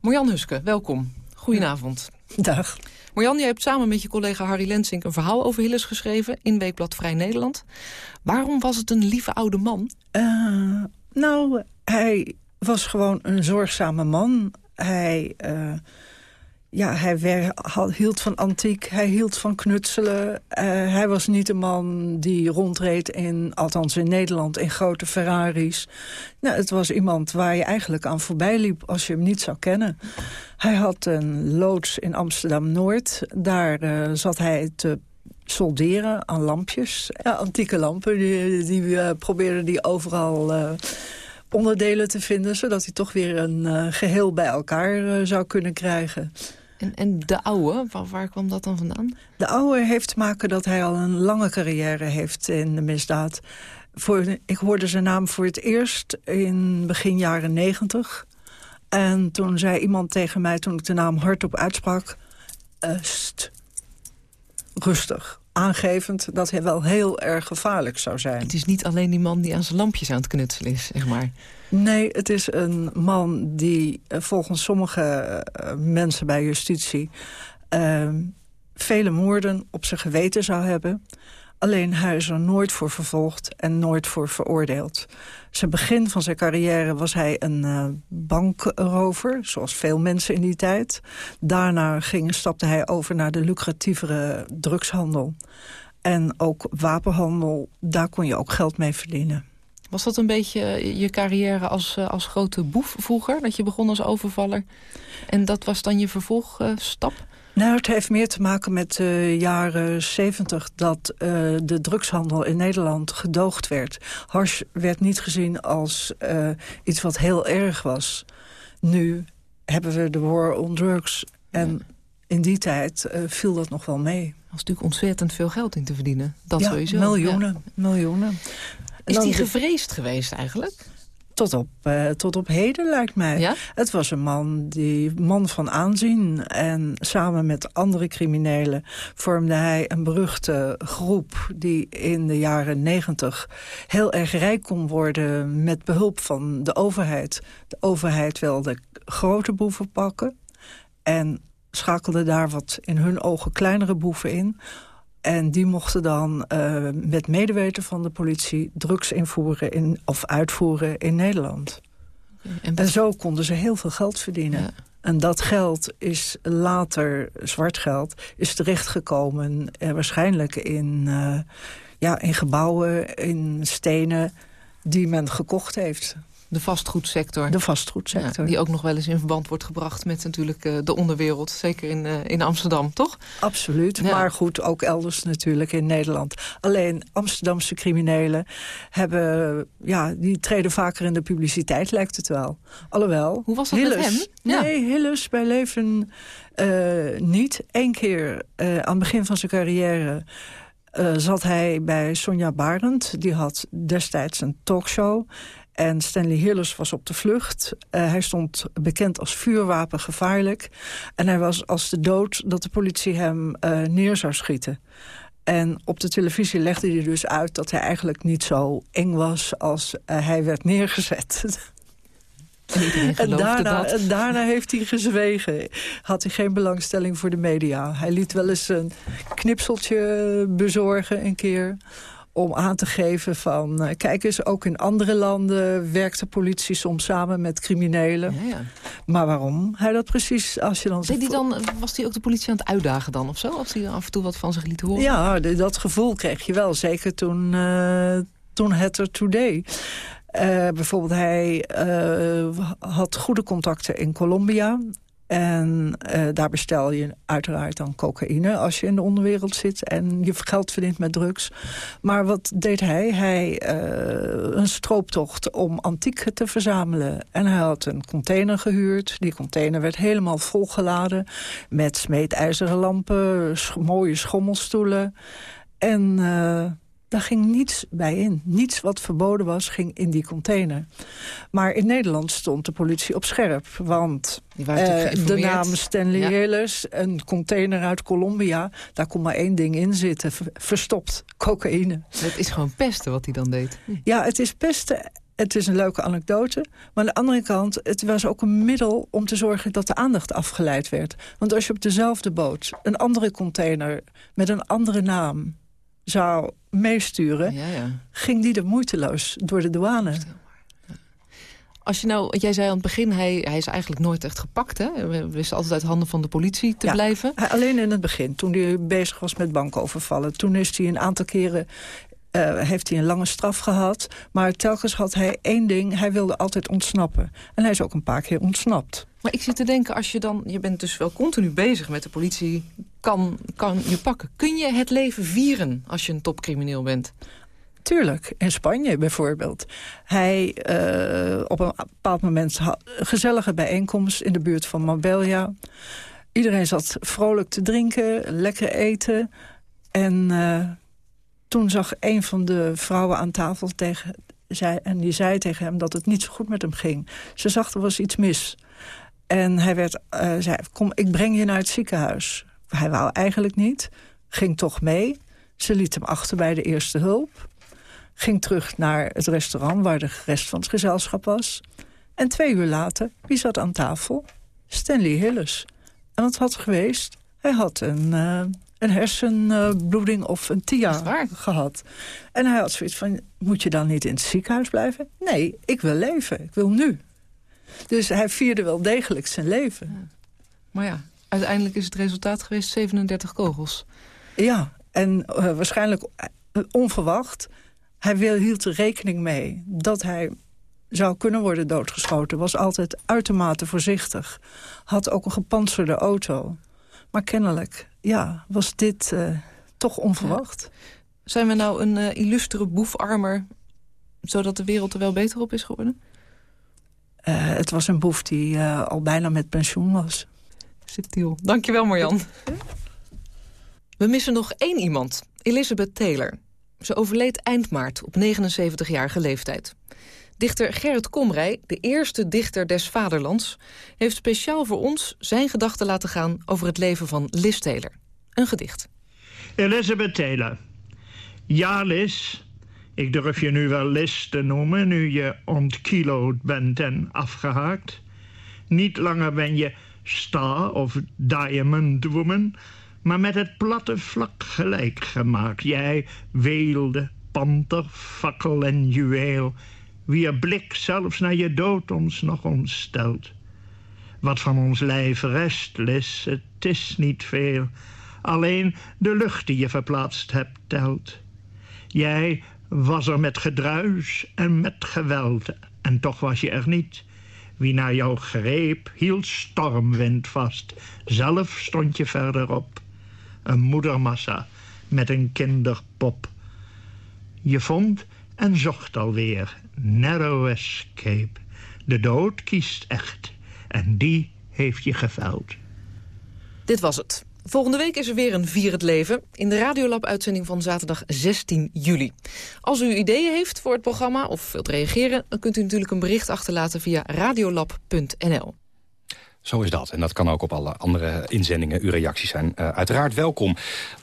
Marjan Huske, welkom. Goedenavond. Dag. Marjan, jij hebt samen met je collega Harry Lensink... een verhaal over Hilles geschreven in Weekblad Vrij Nederland. Waarom was het een lieve oude man? Uh, nou, hij was gewoon een zorgzame man hij, uh, ja, hij hield van antiek, hij hield van knutselen. Uh, hij was niet een man die rondreed, in, althans in Nederland, in grote Ferraris. Nou, het was iemand waar je eigenlijk aan voorbij liep als je hem niet zou kennen. Hij had een loods in Amsterdam-Noord. Daar uh, zat hij te solderen aan lampjes. Ja, antieke lampen, die, die probeerden die overal onderdelen te vinden... zodat hij toch weer een uh, geheel bij elkaar uh, zou kunnen krijgen. En, en de oude, waar, waar, kwam dat dan vandaan? De oude heeft te maken dat hij al een lange carrière heeft in de misdaad. Voor, ik hoorde zijn naam voor het eerst in begin jaren negentig. En toen zei iemand tegen mij, toen ik de naam hardop uitsprak... Uh, st, rustig, aangevend dat hij wel heel erg gevaarlijk zou zijn. Het is niet alleen die man die aan zijn lampjes aan het knutselen is, zeg maar. Nee, het is een man die eh, volgens sommige uh, mensen bij justitie... Uh, vele moorden op zijn geweten zou hebben. Alleen hij is er nooit voor vervolgd en nooit voor veroordeeld. Zijn begin van zijn carrière was hij een uh, bankrover, zoals veel mensen in die tijd. Daarna ging, stapte hij over naar de lucratievere drugshandel. En ook wapenhandel, daar kon je ook geld mee verdienen. Was dat een beetje je carrière als, eh, als grote boef vroeger? Dat je begon als overvaller en dat was dan je vervolgstap? Nou, het heeft meer te maken met de jaren zeventig... dat uh, de drugshandel in Nederland gedoogd werd. Hash werd niet gezien als uh, iets wat heel erg was. Nu hebben we de war on drugs. En in die tijd uh, viel dat nog wel mee. Er was natuurlijk ontzettend veel geld in te verdienen. Dat ja, sowieso. miljoenen. Ja. miljoenen. Is die gevreesd geweest eigenlijk? Tot op, uh, tot op heden, lijkt mij. Ja? Het was een man, die man van aanzien. En samen met andere criminelen vormde hij een beruchte groep... die in de jaren negentig heel erg rijk kon worden... met behulp van de overheid. De overheid wilde grote boeven pakken... en schakelde daar wat in hun ogen kleinere boeven in... En die mochten dan uh, met medeweten van de politie drugs invoeren in, of uitvoeren in Nederland. En, en, zo konden ze heel veel geld verdienen. Ja. En dat geld is later, zwart geld, is terechtgekomen uh, waarschijnlijk in, uh, ja, in gebouwen, in stenen die men gekocht heeft. De vastgoedsector. De vastgoedsector. Ja, die ook nog wel eens in verband wordt gebracht met natuurlijk uh, de onderwereld. Zeker in, uh, in Amsterdam, toch? Absoluut, ja. maar goed, ook elders natuurlijk in Nederland. Alleen Amsterdamse criminelen hebben, ja, die treden vaker in de publiciteit, lijkt het wel. Alhoewel. Hoe was dat Hilles, met hem? Ja. Nee, Hilles bij leven uh, niet. Eén keer aan het begin van zijn carrière... Uh, zat hij bij Sonja Barend. Die had destijds een talkshow. En Stanley Hillis was op de vlucht. Uh, hij stond bekend als vuurwapengevaarlijk. En hij was als de dood dat de politie hem uh, neer zou schieten. En op de televisie legde hij dus uit dat hij eigenlijk niet zo eng was als uh, hij werd neergezet. En, en, daarna, dat. en daarna heeft hij gezwegen. Had hij geen belangstelling voor de media. Hij liet wel eens een knipseltje bezorgen een keer om aan te geven van... Uh, kijk eens, ook in andere landen werkt de politie soms samen met criminelen. Ja, ja. Maar waarom hij dat precies, als je dan... Deed die dan was hij ook de politie aan het uitdagen dan of zo? Of hij af en toe wat van zich liet horen? Ja, de, dat gevoel kreeg je wel. Zeker toen, uh, toen het er today. Uh, bijvoorbeeld hij had goede contacten in Colombia. En uh, daar bestel je uiteraard dan cocaïne als je in de onderwereld zit... en je geld verdient met drugs. Maar wat deed hij? Hij uh, een strooptocht om antiek te verzamelen. En hij had een container gehuurd. Die container werd helemaal volgeladen met smeedijzeren lampen... Mooie schommelstoelen. En... Uh, daar ging niets bij in. Niets wat verboden was, ging in die container. Maar in Nederland stond de politie op scherp. Want uh, de naam Stanley ja. Hillis, een container uit Colombia... daar kon maar één ding in zitten. Verstopt, cocaïne. Het is gewoon pesten wat hij dan deed. Ja, het is pesten. Het is een leuke anekdote. Maar aan de andere kant, het was ook een middel om te zorgen dat de aandacht afgeleid werd. Want als je op dezelfde boot een andere container met een andere naam zou meesturen, ja, ja. ging die er moeiteloos door de douane. Als je nou, jij zei aan het begin, hij, hij is eigenlijk nooit echt gepakt. Hè? We wisten altijd uit handen van de politie te ja, blijven. Alleen in het begin, toen hij bezig was met bankovervallen. Toen is hij een aantal keren uh, heeft hij een lange straf gehad. Maar telkens had hij één ding, hij wilde altijd ontsnappen. En hij is ook een paar keer ontsnapt. Maar ik zit te denken, als je dan, je bent dus wel continu bezig met de politie, kan, kan je pakken. Kun je het leven vieren als je een topcrimineel bent? Tuurlijk, in Spanje bijvoorbeeld. Hij uh, op een bepaald moment had een gezellige bijeenkomst in de buurt van Marbella. Iedereen zat vrolijk te drinken, lekker eten. En uh, toen zag een van de vrouwen aan tafel tegen, zei, en die zei tegen hem dat het niet zo goed met hem ging. Ze zag er was iets mis. En hij werd, uh, zei, kom, ik breng je naar het ziekenhuis. Hij wou eigenlijk niet, ging toch mee. Ze liet hem achter bij de eerste hulp. Ging terug naar het restaurant waar de rest van het gezelschap was. En twee uur later, wie zat aan tafel? Stanley Hillis. En wat had geweest? Hij had een, uh, een hersenbloeding of een TIA gehad. En hij had zoiets van, moet je dan niet in het ziekenhuis blijven? Nee, ik wil leven, ik wil nu. Dus hij vierde wel degelijk zijn leven. Ja. Maar ja, uiteindelijk is het resultaat geweest 37 kogels. Ja, en uh, waarschijnlijk onverwacht. Hij wil, hield er rekening mee dat hij zou kunnen worden doodgeschoten. Was altijd uitermate voorzichtig. Had ook een gepantserde auto. Maar kennelijk, ja, was dit uh, toch onverwacht. Ja. Zijn we nou een uh, illustere boefarmer... zodat de wereld er wel beter op is geworden? Uh, het was een boef die al bijna met pensioen was. Subtiel. Dankjewel, Marjan. We missen nog één iemand. Elizabeth Taylor. Ze overleed eind maart op 79-jarige leeftijd. Dichter Gerrit Komrij, de eerste dichter des vaderlands... heeft speciaal voor ons zijn gedachten laten gaan over het leven van Liz Taylor. Een gedicht. Elizabeth Taylor. Ja, Liz. Ik durf je nu wel Liz te noemen, nu je ontkiloed bent en afgehaakt. Niet langer ben je star of diamond woman, maar met het platte vlak gelijk gemaakt. Jij weelde, panter, fakkel en juweel, wier blik zelfs naar je dood ons nog ontstelt. Wat van ons lijf rest, Lis, het is niet veel. Alleen de lucht die je verplaatst hebt telt. Jij was er met gedruis en met geweld, en toch was je er niet. Wie naar jou greep, hield stormwind vast. Zelf stond je verderop. Een moedermassa met een kinderpop. Je vond en zocht alweer. Narrow escape. De dood kiest echt. En die heeft je geveld. Dit was het. Volgende week is er weer een Vier het Leven... in de Radiolab-uitzending van zaterdag 16 juli. Als u ideeën heeft voor het programma of wilt reageren... dan kunt u natuurlijk een bericht achterlaten via radiolab.nl. Zo is dat. En dat kan ook op alle andere inzendingen. Uw reacties zijn uh, uiteraard welkom.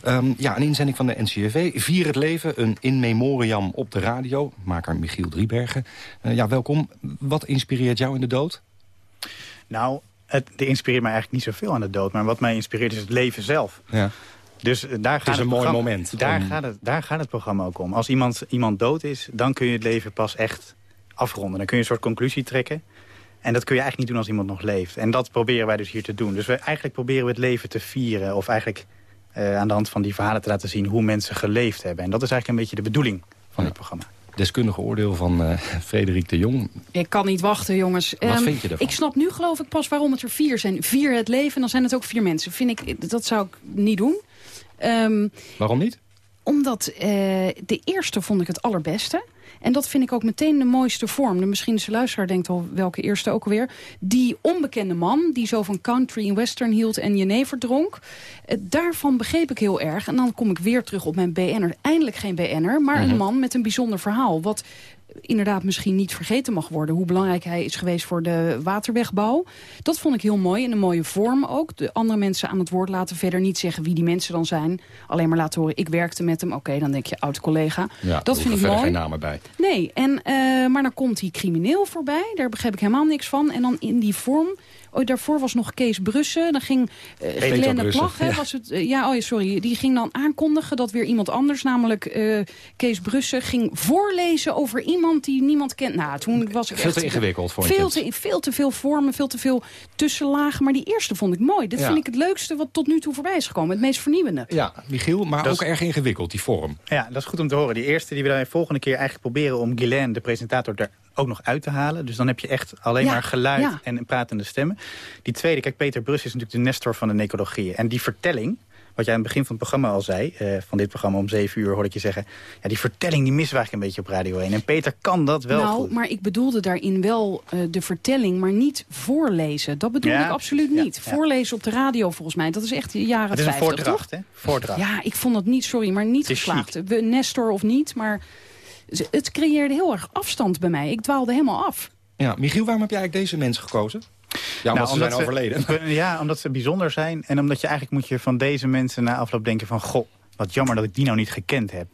Um, ja, een inzending van de NCRV. Vier het leven, een in memoriam op de radio. Maker Michiel Driebergen. Uh, ja, welkom. Wat inspireert jou in de dood? Nou, het, het inspireert mij eigenlijk niet zoveel aan de dood. Maar wat mij inspireert is het leven zelf. Ja. Dus uh, daar het is een mooi moment. Daar, om... gaat het, daar gaat het programma ook om. Als iemand, iemand dood is, dan kun je het leven pas echt afronden. Dan kun je een soort conclusie trekken. En dat kun je eigenlijk niet doen als iemand nog leeft. En dat proberen wij dus hier te doen. Dus we, eigenlijk proberen we het leven te vieren. Of eigenlijk uh, aan de hand van die verhalen te laten zien hoe mensen geleefd hebben. En dat is eigenlijk een beetje de bedoeling van ja. dit programma. Deskundige oordeel van uh, Frederik de Jong. Ik kan niet wachten, jongens. Wat um, vind je ervan? Ik snap nu geloof ik pas waarom het er vier zijn. Vier het leven, dan zijn het ook vier mensen. Vind ik, dat zou ik niet doen. Um, waarom niet? Omdat uh, de eerste vond ik het allerbeste. En dat vind ik ook meteen de mooiste vorm. De, misschien is de luisteraar denkt al welke eerste ook alweer. Die onbekende man die zo van country en western hield en jenever dronk. Eh, daarvan begreep ik heel erg. En dan kom ik weer terug op mijn BN'er. Eindelijk geen BN'er, maar mm -hmm. een man met een bijzonder verhaal. Wat inderdaad misschien niet vergeten mag worden... hoe belangrijk hij is geweest voor de waterwegbouw. Dat vond ik heel mooi, in een mooie vorm ook. De andere mensen aan het woord laten verder niet zeggen wie die mensen dan zijn. Alleen maar laten horen, ik werkte met hem. Oké, okay, dan denk je, oud-collega. Ja, dat vind ik mooi. geen namen bij. Nee, en, uh, maar dan komt hij crimineel voorbij. Daar begrijp ik helemaal niks van. En dan in die vorm... Oh, daarvoor was nog Kees Brussen. Dan ging uh, Glenne Plag, ja. was het, uh, ja, oh, sorry, die ging dan aankondigen dat weer iemand anders, namelijk uh, Kees Brussen, ging voorlezen over iemand die niemand kent. Nou, toen was ik veel echt, te ingewikkeld voor veel te, veel te veel vormen, veel te veel tussenlagen. Maar die eerste vond ik mooi. Dit ja. vind ik het leukste wat tot nu toe voorbij is gekomen. Het meest vernieuwende. Ja, Michiel, maar dat ook is... erg ingewikkeld, die vorm. Ja, dat is goed om te horen. Die eerste die we dan de volgende keer eigenlijk proberen om Guylaine, de presentator, er ook nog uit te halen. Dus dan heb je echt alleen ja, maar geluid ja. en pratende stemmen. Die tweede, kijk, Peter Brus is natuurlijk de nestor van de necrologie. En die vertelling, wat jij aan het begin van het programma al zei... Uh, van dit programma om zeven uur hoorde ik je zeggen... ja, die vertelling die missen we eigenlijk een beetje op Radio 1. En Peter kan dat wel nou, goed. maar ik bedoelde daarin wel uh, de vertelling, maar niet voorlezen. Dat bedoel ja, ik absoluut niet. Ja, voorlezen op de radio volgens mij, dat is echt de jaren 50, Het is een voordracht, hè? Voordracht. Ja, ik vond dat niet, sorry, maar niet geslaagd. We, Nestor of niet, maar het creëerde heel erg afstand bij mij. Ik dwaalde helemaal af. Ja, Michiel, waarom heb jij eigenlijk deze mensen gekozen? Ja, omdat, nou, ze zijn overleden. Ze, ja, omdat ze bijzonder zijn. En omdat je eigenlijk moet je van deze mensen na afloop denken van... goh, wat jammer dat ik die nou niet gekend heb.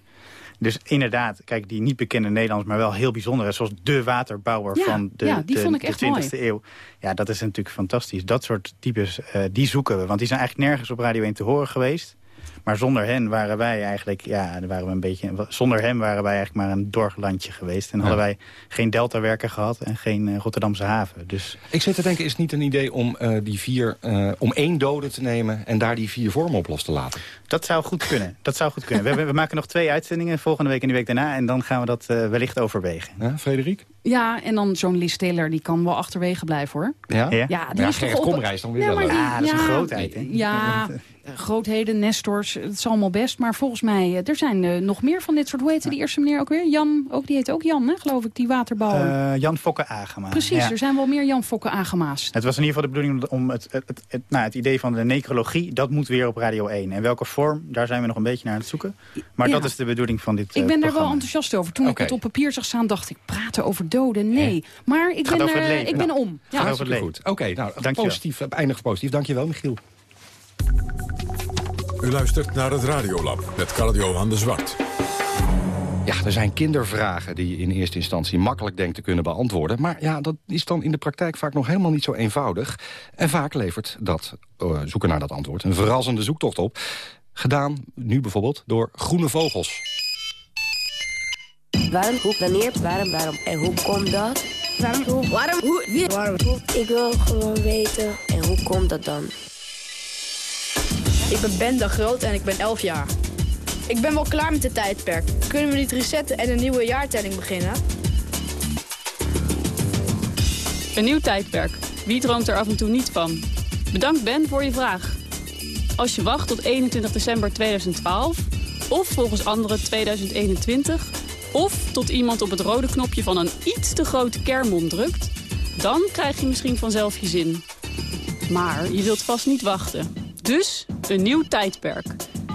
Dus inderdaad, kijk, die niet bekende Nederlands, maar wel heel bijzonder. Zoals de waterbouwer ja, van de, ja, de, de 20e mooi. eeuw. Ja, dat is natuurlijk fantastisch. Dat soort types, uh, die zoeken we. Want die zijn eigenlijk nergens op Radio 1 te horen geweest. Maar zonder hen waren wij eigenlijk, ja, waren we een beetje, zonder hen waren wij eigenlijk maar een dorglandje geweest. En ja. hadden wij geen deltawerker gehad en geen uh, Rotterdamse haven. Dus... Ik zit te denken, is het niet een idee om uh, die vier, uh, om één dode te nemen en daar die vier vormen op los te laten? Dat zou goed kunnen. Dat zou goed kunnen. we, we, maken nog twee uitzendingen, volgende week en de week daarna. En dan gaan we dat wellicht overwegen. Ja, Frederik? Ja, en dan zo'n Liz Taylor, die kan wel achterwege blijven hoor. Ja? Ja, die ja, is Gerrit toch op... Komreis dan weer ja, wel. Die, ja, dat is een grootheid. Hè? Ja, grootheden, Nestors, het is allemaal best. Maar volgens mij, er zijn uh, nog meer van dit soort, hoe heette die eerste meneer ook weer? Jan, ook, die heet ook Jan, hè, geloof ik, die waterbouwer. Uh, Jan Fokke Agema. Precies, ja. er zijn wel meer Jan Fokke Agema's. Het was in ieder geval de bedoeling om het, het, het, het, nou, het idee van de necrologie, dat moet weer op Radio 1. En welke vorm, daar zijn we nog een beetje naar aan het zoeken. Maar ja. dat is de bedoeling van dit Ik ben daar programma. wel enthousiast over. Toen okay. ik het op papier zag staan, dacht ik, praten over doden, nee. Maar ik ben, eh, ik ben Nou, om. gaat over het leven. Oké, nou, Dankjewel. positief, eindig positief. Dankjewel, Michiel. U luistert naar het Radiolab met Carl-Johan de Zwart. Ja, er zijn kindervragen die je in eerste instantie makkelijk denkt te kunnen beantwoorden. Maar ja, dat is dan in de praktijk vaak nog helemaal niet zo eenvoudig. En vaak levert dat uh, zoeken naar dat antwoord een verrassende zoektocht op. Gedaan nu bijvoorbeeld door Groene Vogels. Waarom, hoe, wanneer, waarom, waarom en hoe komt dat? Waarom, hoe, waarom, hoe, wie, waarom, hoe. Ik wil gewoon weten. En hoe komt dat dan? Ik ben Ben de Groot en ik ben 11 jaar. Ik ben wel klaar met het tijdperk. Kunnen we niet resetten en een nieuwe jaartelling beginnen? Een nieuw tijdperk. Wie droomt er af en toe niet van? Bedankt Ben voor je vraag. Als je wacht tot 21 december 2012, of volgens anderen 2021... of tot iemand op het rode knopje van een iets te grote kermond drukt... dan krijg je misschien vanzelf je zin. Maar je wilt vast niet wachten. Dus een nieuw tijdperk.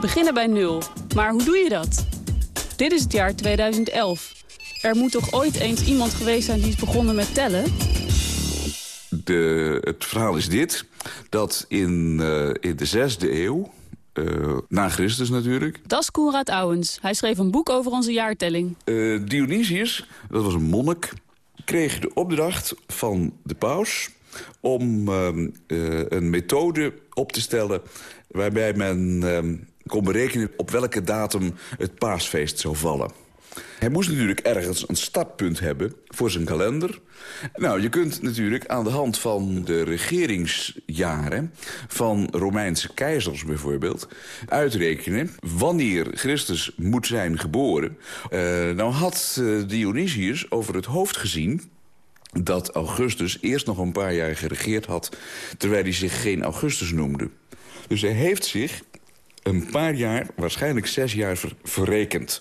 Beginnen bij nul. Maar hoe doe je dat? Dit is het jaar 2011. Er moet toch ooit eens iemand geweest zijn die is begonnen met tellen? De, het verhaal is dit, dat in, uh, in de zesde eeuw, uh, na Christus natuurlijk... Dat is Koenraad Ouwens. Hij schreef een boek over onze jaartelling. Uh, Dionysius, dat was een monnik, kreeg de opdracht van de paus... om een methode op te stellen waarbij men kon berekenen op welke datum het paasfeest zou vallen. Hij moest natuurlijk ergens een startpunt hebben voor zijn kalender. Nou, je kunt natuurlijk aan de hand van de regeringsjaren... van Romeinse keizers bijvoorbeeld... uitrekenen wanneer Christus moet zijn geboren. Uh, nou had uh, Dionysius over het hoofd gezien dat Augustus eerst nog een paar jaar geregeerd had... terwijl hij zich geen Augustus noemde. Dus hij heeft zich een paar jaar, waarschijnlijk zes jaar, ver verrekend.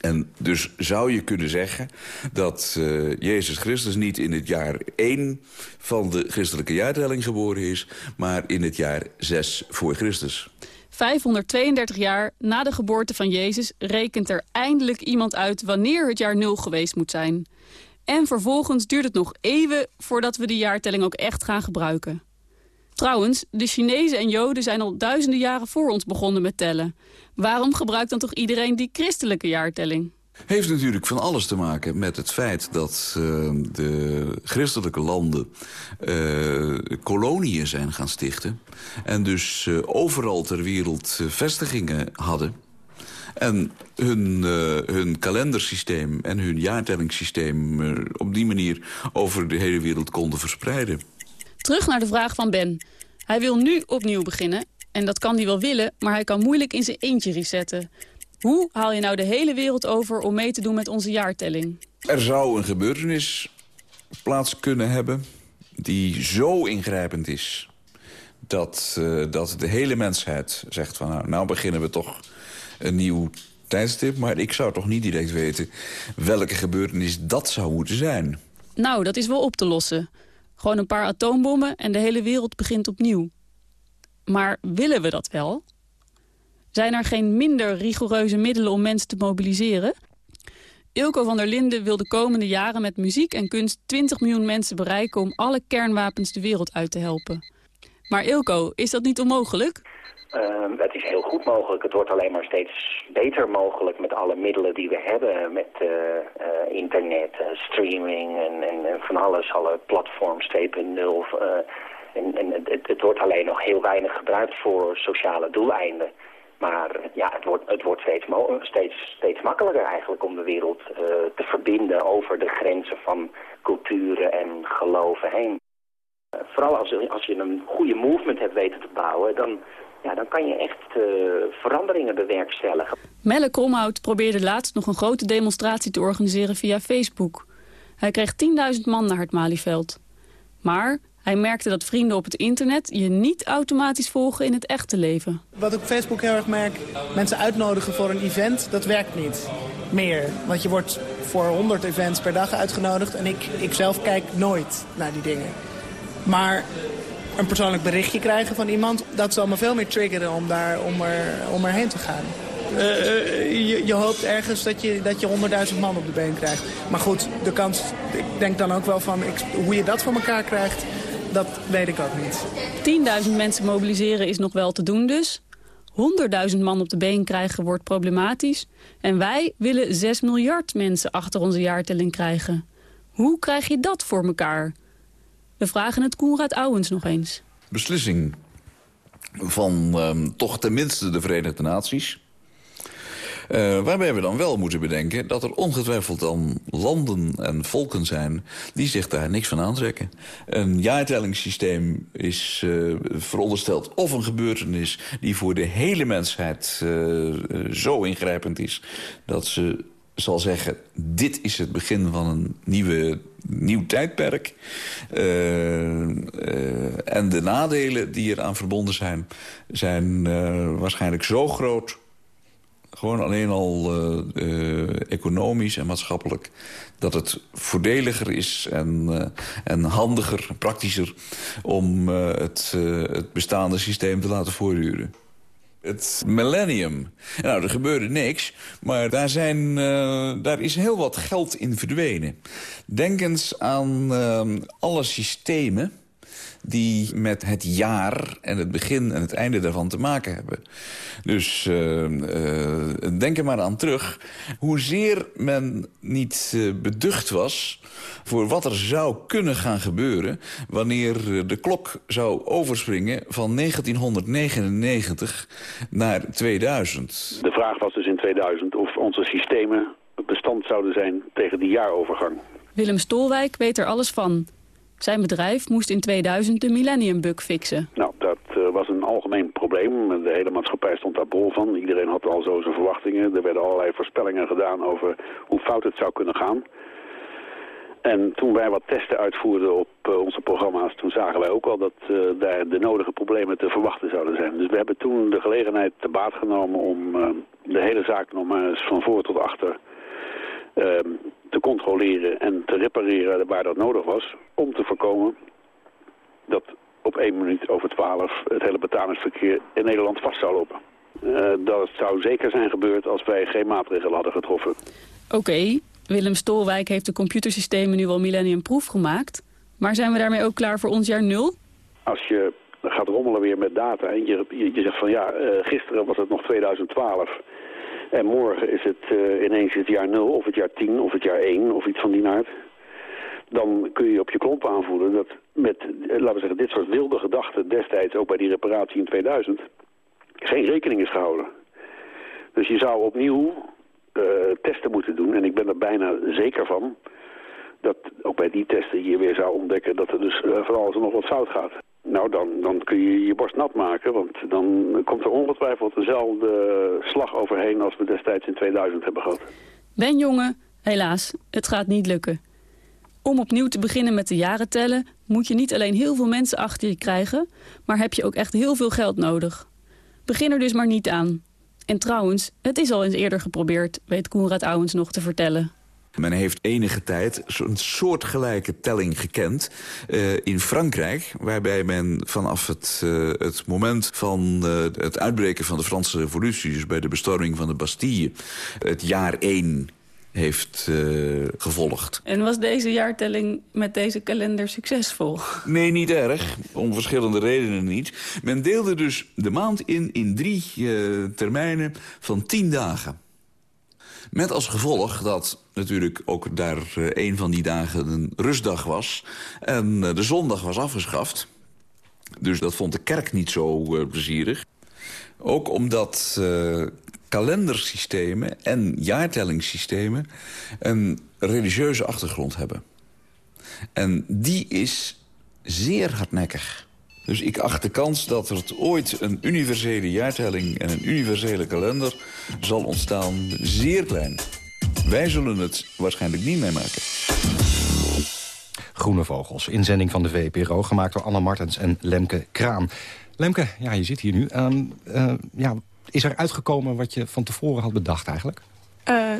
En dus zou je kunnen zeggen dat uh, Jezus Christus niet in het jaar 1 van de christelijke jaartelling geboren is... maar in het jaar 6 voor Christus. 532 jaar na de geboorte van Jezus rekent er eindelijk iemand uit... wanneer het jaar 0 geweest moet zijn. En vervolgens duurt het nog eeuwen voordat we die jaartelling ook echt gaan gebruiken. Trouwens, de Chinezen en Joden zijn al duizenden jaren voor ons begonnen met tellen. Waarom gebruikt dan toch iedereen die christelijke jaartelling? Heeft natuurlijk van alles te maken met het feit dat uh, de christelijke landen uh, koloniën zijn gaan stichten. En dus uh, overal ter wereld vestigingen hadden. En hun, hun kalendersysteem en hun jaartellingssysteem op die manier over de hele wereld konden verspreiden. Terug naar de vraag van Ben. Hij wil nu opnieuw beginnen. En dat kan hij wel willen, maar hij kan moeilijk in zijn eentje resetten. Hoe haal je nou de hele wereld over om mee te doen met onze jaartelling? Er zou een gebeurtenis plaats kunnen hebben die zo ingrijpend is... dat, uh, dat de hele mensheid zegt van nou, nou beginnen we toch een nieuw tijdstip. Maar ik zou toch niet direct weten welke gebeurtenis dat zou moeten zijn. Nou, dat is wel op te lossen. Gewoon een paar atoombommen en de hele wereld begint opnieuw. Maar willen we dat wel? Zijn er geen minder rigoureuze middelen om mensen te mobiliseren? Ilko van der Linden wil de komende jaren met muziek en kunst 20 miljoen mensen bereiken om alle kernwapens de wereld uit te helpen. Maar Ilko, is dat niet onmogelijk? Uh, het is heel goed mogelijk. Het wordt alleen maar steeds beter mogelijk met alle middelen die we hebben. Met uh, uh, internet, streaming en, en, van alles, alle platforms 2.0. en, en het, het, wordt alleen nog heel weinig gebruikt voor sociale doeleinden. Maar ja, het wordt, het wordt steeds, steeds, steeds makkelijker eigenlijk om de wereld te verbinden over de grenzen van culturen en geloven heen. vooral als, als je een goede movement hebt weten te bouwen, dan ja, dan kan je echt uh, veranderingen bewerkstelligen. Melle Kromhout probeerde laatst nog een grote demonstratie te organiseren via Facebook. Hij kreeg 10.000 man naar het Malieveld. Maar hij merkte dat vrienden op het internet je niet automatisch volgen in het echte leven. Wat ik op Facebook heel erg merk, mensen uitnodigen voor een event, dat werkt niet meer. Want je wordt voor 100 events per dag uitgenodigd en ik, ik zelf kijk nooit naar die dingen. Maar een persoonlijk berichtje krijgen van iemand... dat zal me veel meer triggeren om, daar, om, er, om erheen te gaan. je, je, hoopt ergens dat je, dat je 100.000 man op de been krijgt. Maar goed, de kans, ik denk dan ook wel van ik, hoe je dat voor elkaar krijgt, dat weet ik ook niet. 10.000 mensen mobiliseren is nog wel te doen dus. 100.000 man op de been krijgen wordt problematisch. En wij willen 6 miljard mensen achter onze jaartelling krijgen. Hoe krijg je dat voor elkaar? We vragen het Koenraad Ouwens nog eens. Beslissing van um, toch tenminste de Verenigde Naties. Uh, waarbij we dan wel moeten bedenken dat er ongetwijfeld dan landen en volken zijn... die zich daar niks van aantrekken. Een jaartellingssysteem is uh, verondersteld of een gebeurtenis... die voor de hele mensheid uh, zo ingrijpend is... dat ze zal zeggen, dit is het begin van een nieuwe, nieuw tijdperk. Uh, en de nadelen die eraan verbonden zijn... zijn uh, waarschijnlijk zo groot... gewoon alleen al economisch en maatschappelijk... dat het voordeliger is en, en handiger, praktischer... om het, het bestaande systeem te laten voortduren het millennium. Nou, er gebeurde niks, maar daar, zijn, uh, daar is heel wat geld in verdwenen. Denk eens aan uh, alle systemen die met het jaar en het begin en het einde daarvan te maken hebben. Dus uh, denk er maar aan terug. Hoezeer men niet beducht was voor wat er zou kunnen gaan gebeuren... wanneer de klok zou overspringen van 1999 naar 2000. De vraag was dus in 2000 of onze systemen bestand zouden zijn tegen die jaarovergang. Willem Stolwijk weet er alles van. Zijn bedrijf moest in 2000 de Millennium Bug fixen. Nou, dat uh, was een algemeen probleem. De hele maatschappij stond daar bol van. Iedereen had al zo zijn verwachtingen. Er werden allerlei voorspellingen gedaan over hoe fout het zou kunnen gaan. En toen wij wat testen uitvoerden op uh, onze programma's... toen zagen wij ook al dat uh, daar de nodige problemen te verwachten zouden zijn. Dus we hebben toen de gelegenheid te baat genomen om de hele zaak nog maar eens van voor tot achter ehm, te controleren en te repareren waar dat nodig was... om te voorkomen dat op één minuut over twaalf het hele betalingsverkeer in Nederland vast zou lopen. Dat zou zeker zijn gebeurd als wij geen maatregelen hadden getroffen. Oké. Willem Stolwijk heeft de computersystemen nu wel millennium proof gemaakt. Maar zijn we daarmee ook klaar voor ons jaar nul? Als je gaat rommelen weer met data en je, je, zegt van ja, uh, gisteren was het nog 2012... En morgen is het uh, ineens het jaar 0 of het jaar 10 of het jaar 1 of iets van die naart. Dan kun je op je klomp aanvoelen dat met, laten we zeggen, dit soort wilde gedachten destijds, ook bij die reparatie in 2000, geen rekening is gehouden. Dus je zou opnieuw uh, testen moeten doen. En ik ben er bijna zeker van dat ook bij die testen je weer zou ontdekken dat er dus uh, van alles nog wat fout gaat. Nou, dan, dan kun je je borst nat maken, want dan komt er ongetwijfeld dezelfde slag overheen als we destijds in 2000 hebben gehad. Ben jongen, helaas, het gaat niet lukken. Om opnieuw te beginnen met de jaren tellen moet je niet alleen heel veel mensen achter je krijgen, maar heb je ook echt heel veel geld nodig. Begin er dus maar niet aan. En trouwens, het is al eens eerder geprobeerd, weet Koenraad Ouwens nog te vertellen. Men heeft enige tijd een soortgelijke telling gekend uh, in Frankrijk... waarbij men vanaf het, uh, het moment van uh, het uitbreken van de Franse revolutie... dus bij de bestorming van de Bastille, het jaar 1 heeft uh, gevolgd. En was deze jaartelling met deze kalender succesvol? Nee, niet erg. Om verschillende redenen niet. Men deelde dus de maand in in drie uh, termijnen van tien dagen. Met als gevolg dat natuurlijk ook daar uh, een van die dagen een rustdag was... en de zondag was afgeschaft. Dus dat vond de kerk niet zo plezierig. Ook omdat kalendersystemen en jaartellingssystemen een religieuze achtergrond hebben. En die is zeer hardnekkig. Dus ik acht de kans dat er ooit een universele jaartelling en een universele kalender zal ontstaan zeer klein. Wij zullen het waarschijnlijk niet meemaken. Groene Vogels, inzending van de VPRO, gemaakt door Anne Martens en Lemke Kraan. Lemke, ja, je zit hier nu. Um, uh, ja, is er uitgekomen wat je van tevoren had bedacht eigenlijk? Uh,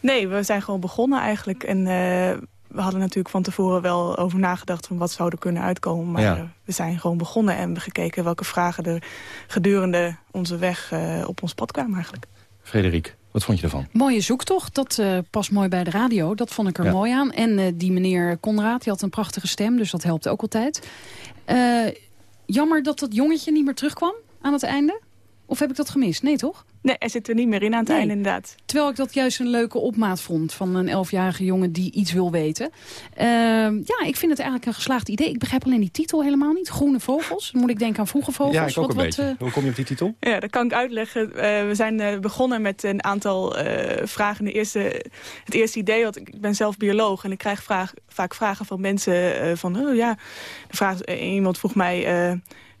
nee, we zijn gewoon begonnen eigenlijk. En uh, we hadden natuurlijk van tevoren wel over nagedacht... van wat zou er kunnen uitkomen. Maar we zijn gewoon begonnen en we hebben gekeken... welke vragen er gedurende onze weg op ons pad kwamen eigenlijk. Frederik, wat vond je ervan? Mooie zoektocht, dat uh, past mooi bij de radio. Dat vond ik er mooi aan. En uh, die meneer Conrad, die had een prachtige stem, dus dat helpt ook altijd. Uh, jammer dat dat jongetje niet meer terugkwam aan het einde. Of heb ik dat gemist? Nee, toch? Nee, er zit er niet meer in aan het einde inderdaad. Terwijl ik dat juist een leuke opmaat vond van een elfjarige jongen die iets wil weten. Uh, ja, ik vind het eigenlijk een geslaagd idee. Ik begrijp alleen die titel helemaal niet. Groene vogels. Dan moet ik denken aan vroege vogels. Ja, ik ook wat, een beetje. Uh... Hoe kom je op die titel? Ja, dat kan ik uitleggen. Uh, we zijn begonnen met een aantal vragen. De eerste, het eerste idee, want ik ben zelf bioloog. En ik krijg vraag, vaak vragen van mensen van... Oh, ja, de vraag, iemand vroeg mij...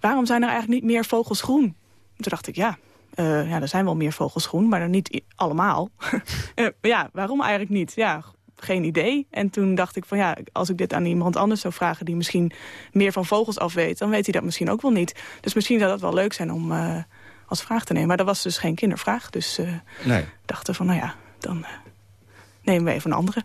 waarom zijn er eigenlijk niet meer vogels groen? Toen dacht ik, ja, uh, ja, er zijn wel meer vogels groen, maar dan niet allemaal. uh, ja, waarom eigenlijk niet? Ja, geen idee. En toen dacht ik van ja, als ik dit aan iemand anders zou vragen... die misschien meer van vogels af weet, dan weet hij dat misschien ook wel niet. Dus misschien zou dat wel leuk zijn om uh, als vraag te nemen. Maar dat was dus geen kindervraag. Dus nee. dachten van nou ja, dan nemen we even een andere.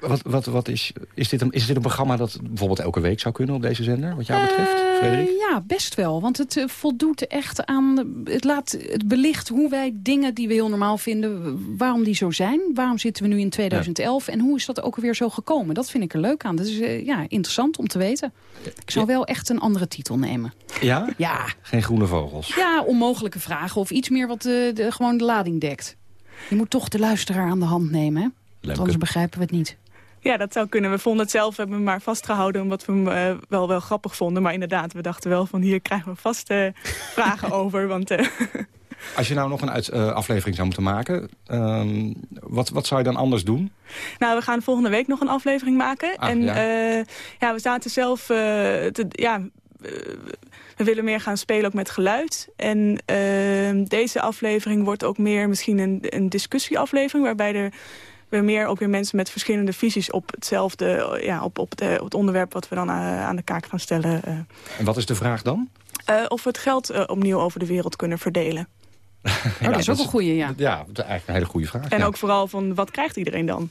Wat, wat, wat is, is, dit een, is dit een programma dat bijvoorbeeld elke week zou kunnen op deze zender, wat jou betreft, Frederik? Uh, ja, best wel. Want het uh, voldoet echt aan... Het, laat, het belicht hoe wij dingen die we heel normaal vinden, waarom die zo zijn. Waarom zitten we nu in 2011 ja. en hoe is dat ook weer zo gekomen? Dat vind ik er leuk aan. Dat is uh, ja, interessant om te weten. Ik zou wel echt een andere titel nemen. Ja? Ja. Geen groene vogels? Ja, onmogelijke vragen of iets meer wat de, de, gewoon de lading dekt. Je moet toch de luisteraar aan de hand nemen, hè? Anders begrijpen we het niet. Ja, dat zou kunnen. We vonden het zelf, hebben we maar vastgehouden... omdat we hem uh, wel, wel grappig vonden. Maar inderdaad, we dachten wel van hier krijgen we vast uh, vragen over. Want, uh... Als je nou nog een uit, aflevering zou moeten maken... Um, wat, wat zou je dan anders doen? Nou, we gaan volgende week nog een aflevering maken. Ach, en ja. ja, we zaten zelf... te, ja, we willen meer gaan spelen ook met geluid. En deze aflevering wordt ook meer misschien een, een discussieaflevering... waarbij er weer meer ook weer mensen met verschillende visies op hetzelfde, ja, op, op, de, op het onderwerp wat we dan uh, aan de kaak gaan stellen. Uh. En wat is de vraag dan? Uh, of we het geld opnieuw over de wereld kunnen verdelen. oh, ja, dat is ook een goede, ja. Ja, dat is eigenlijk een hele goede vraag. En ja. ook vooral van, wat krijgt iedereen dan?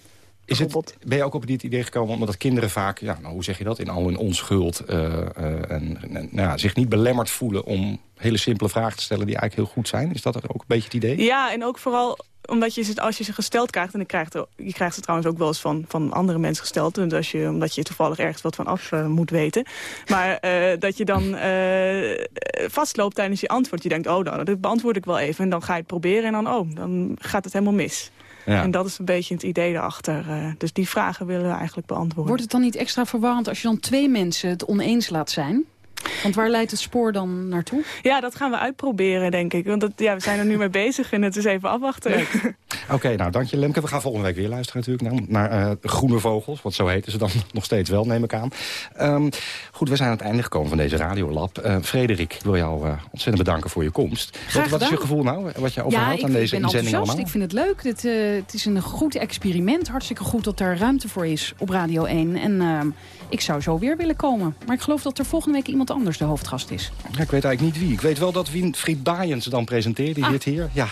Is het, ben je ook op dit idee gekomen omdat kinderen vaak, ja, nou, hoe zeg je dat, in al hun onschuld en, en nou ja, zich niet belemmerd voelen om hele simpele vragen te stellen die eigenlijk heel goed zijn? Is dat ook een beetje het idee? Ja, en ook vooral omdat je ze, als je ze gesteld krijgt... en je krijgt, je krijgt ze trouwens ook wel eens van, van andere mensen gesteld... Dus als je, omdat je toevallig ergens wat van af uh, moet weten. Maar uh, dat je dan uh, vastloopt tijdens je antwoord. Je denkt, oh, nou, dat beantwoord ik wel even. En dan ga je het proberen en dan, oh, dan gaat het helemaal mis. Ja. En dat is een beetje het idee erachter. dus die vragen willen we eigenlijk beantwoorden. Wordt het dan niet extra verwarrend als je dan twee mensen het oneens laat zijn? Want waar leidt het spoor dan naartoe? Ja, dat gaan we uitproberen, denk ik. Want dat, ja, we zijn er nu mee bezig en het is even afwachten. Oké, okay, nou dank je Lemke. We gaan volgende week weer luisteren natuurlijk naar, naar uh, Groene Vogels. Want zo heten ze dan nog steeds wel, neem ik aan. Um, goed, we zijn aan het einde gekomen van deze Radiolab. Uh, Frederik, ik wil jou uh, ontzettend bedanken voor je komst. Wat, wat, is je gevoel nou, wat je overhoudt ja, aan deze inzending allemaal? ik vind het leuk. Dit, het is een goed experiment. Hartstikke goed dat er ruimte voor is op Radio 1. En ehm, ik zou zo weer willen komen. Maar ik geloof dat er volgende week iemand anders de hoofdgast is. Ja, ik weet eigenlijk niet wie. Ik weet wel dat Winfried Baaiens dan presenteert. Die ah. zit hier. Ja.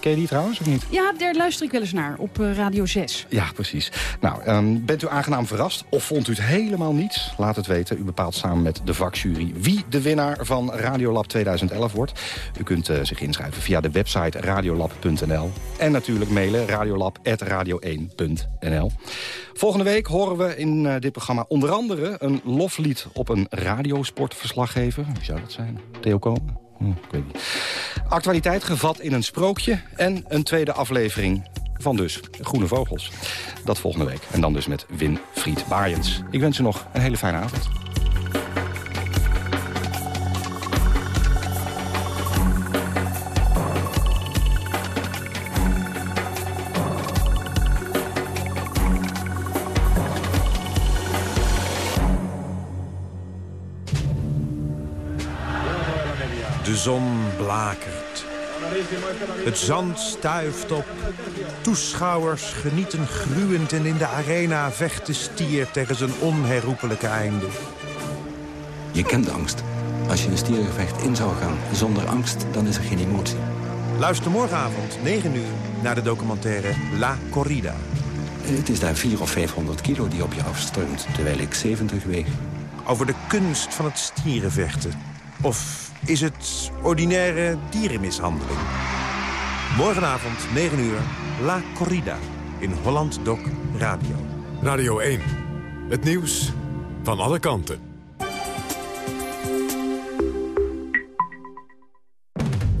Ken je die trouwens, of niet? Ja, daar luister ik wel eens naar, op uh, Radio 6. Ja, precies. Nou, um, bent u aangenaam verrast of vond u het helemaal niets? Laat het weten. U bepaalt samen met de vakjury wie de winnaar van Radiolab 2011 wordt. U kunt uh, zich inschrijven via de website radiolab.nl. En natuurlijk mailen radiolab.radio1.nl. Volgende week horen we in uh, dit programma onder andere een loflied op een radiosportverslaggever. Wie zou dat zijn? Theo Komen? Hm. Actualiteit gevat in een sprookje en een tweede aflevering van dus Groene Vogels. Dat volgende week. En dan dus met Winfried Baaiens. Ik wens u nog een hele fijne avond. Zon blakert. Het zand stuift op. Toeschouwers genieten gruwend en in de arena vecht de stier tegen zijn onherroepelijke einde. Je kent angst. Als je een stiergevecht in zou gaan zonder angst, dan is er geen emotie. Luister morgenavond, 9 uur, naar de documentaire La Corrida. Het is daar 400 of 500 kilo die op je afstroomt, terwijl ik 70 weeg. Over de kunst van het stierenvechten. Of is het ordinaire dierenmishandeling? Morgenavond, 9 uur, La Corrida in Holland Doc Radio. Radio 1. Het nieuws van alle kanten.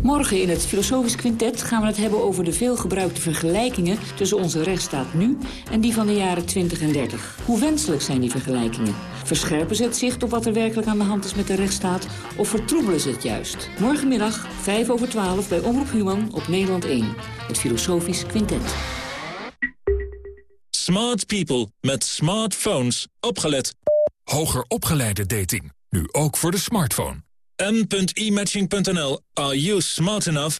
Morgen in het Filosofisch Quintet gaan we het hebben over de veelgebruikte vergelijkingen tussen onze rechtsstaat nu en die van de jaren 20 en 30. Hoe wenselijk zijn die vergelijkingen? Verscherpen ze het zicht op wat er werkelijk aan de hand is met de rechtsstaat of vertroebelen ze het juist? Morgenmiddag, 5 over 12 bij Omroep Human op Nederland 1. Het Filosofisch Quintet. Smart people met smartphones. Opgelet. Hoger opgeleide dating. Nu ook voor de smartphone. m.imatching.nl. Are you smart enough?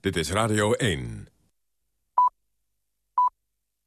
Dit is Radio 1.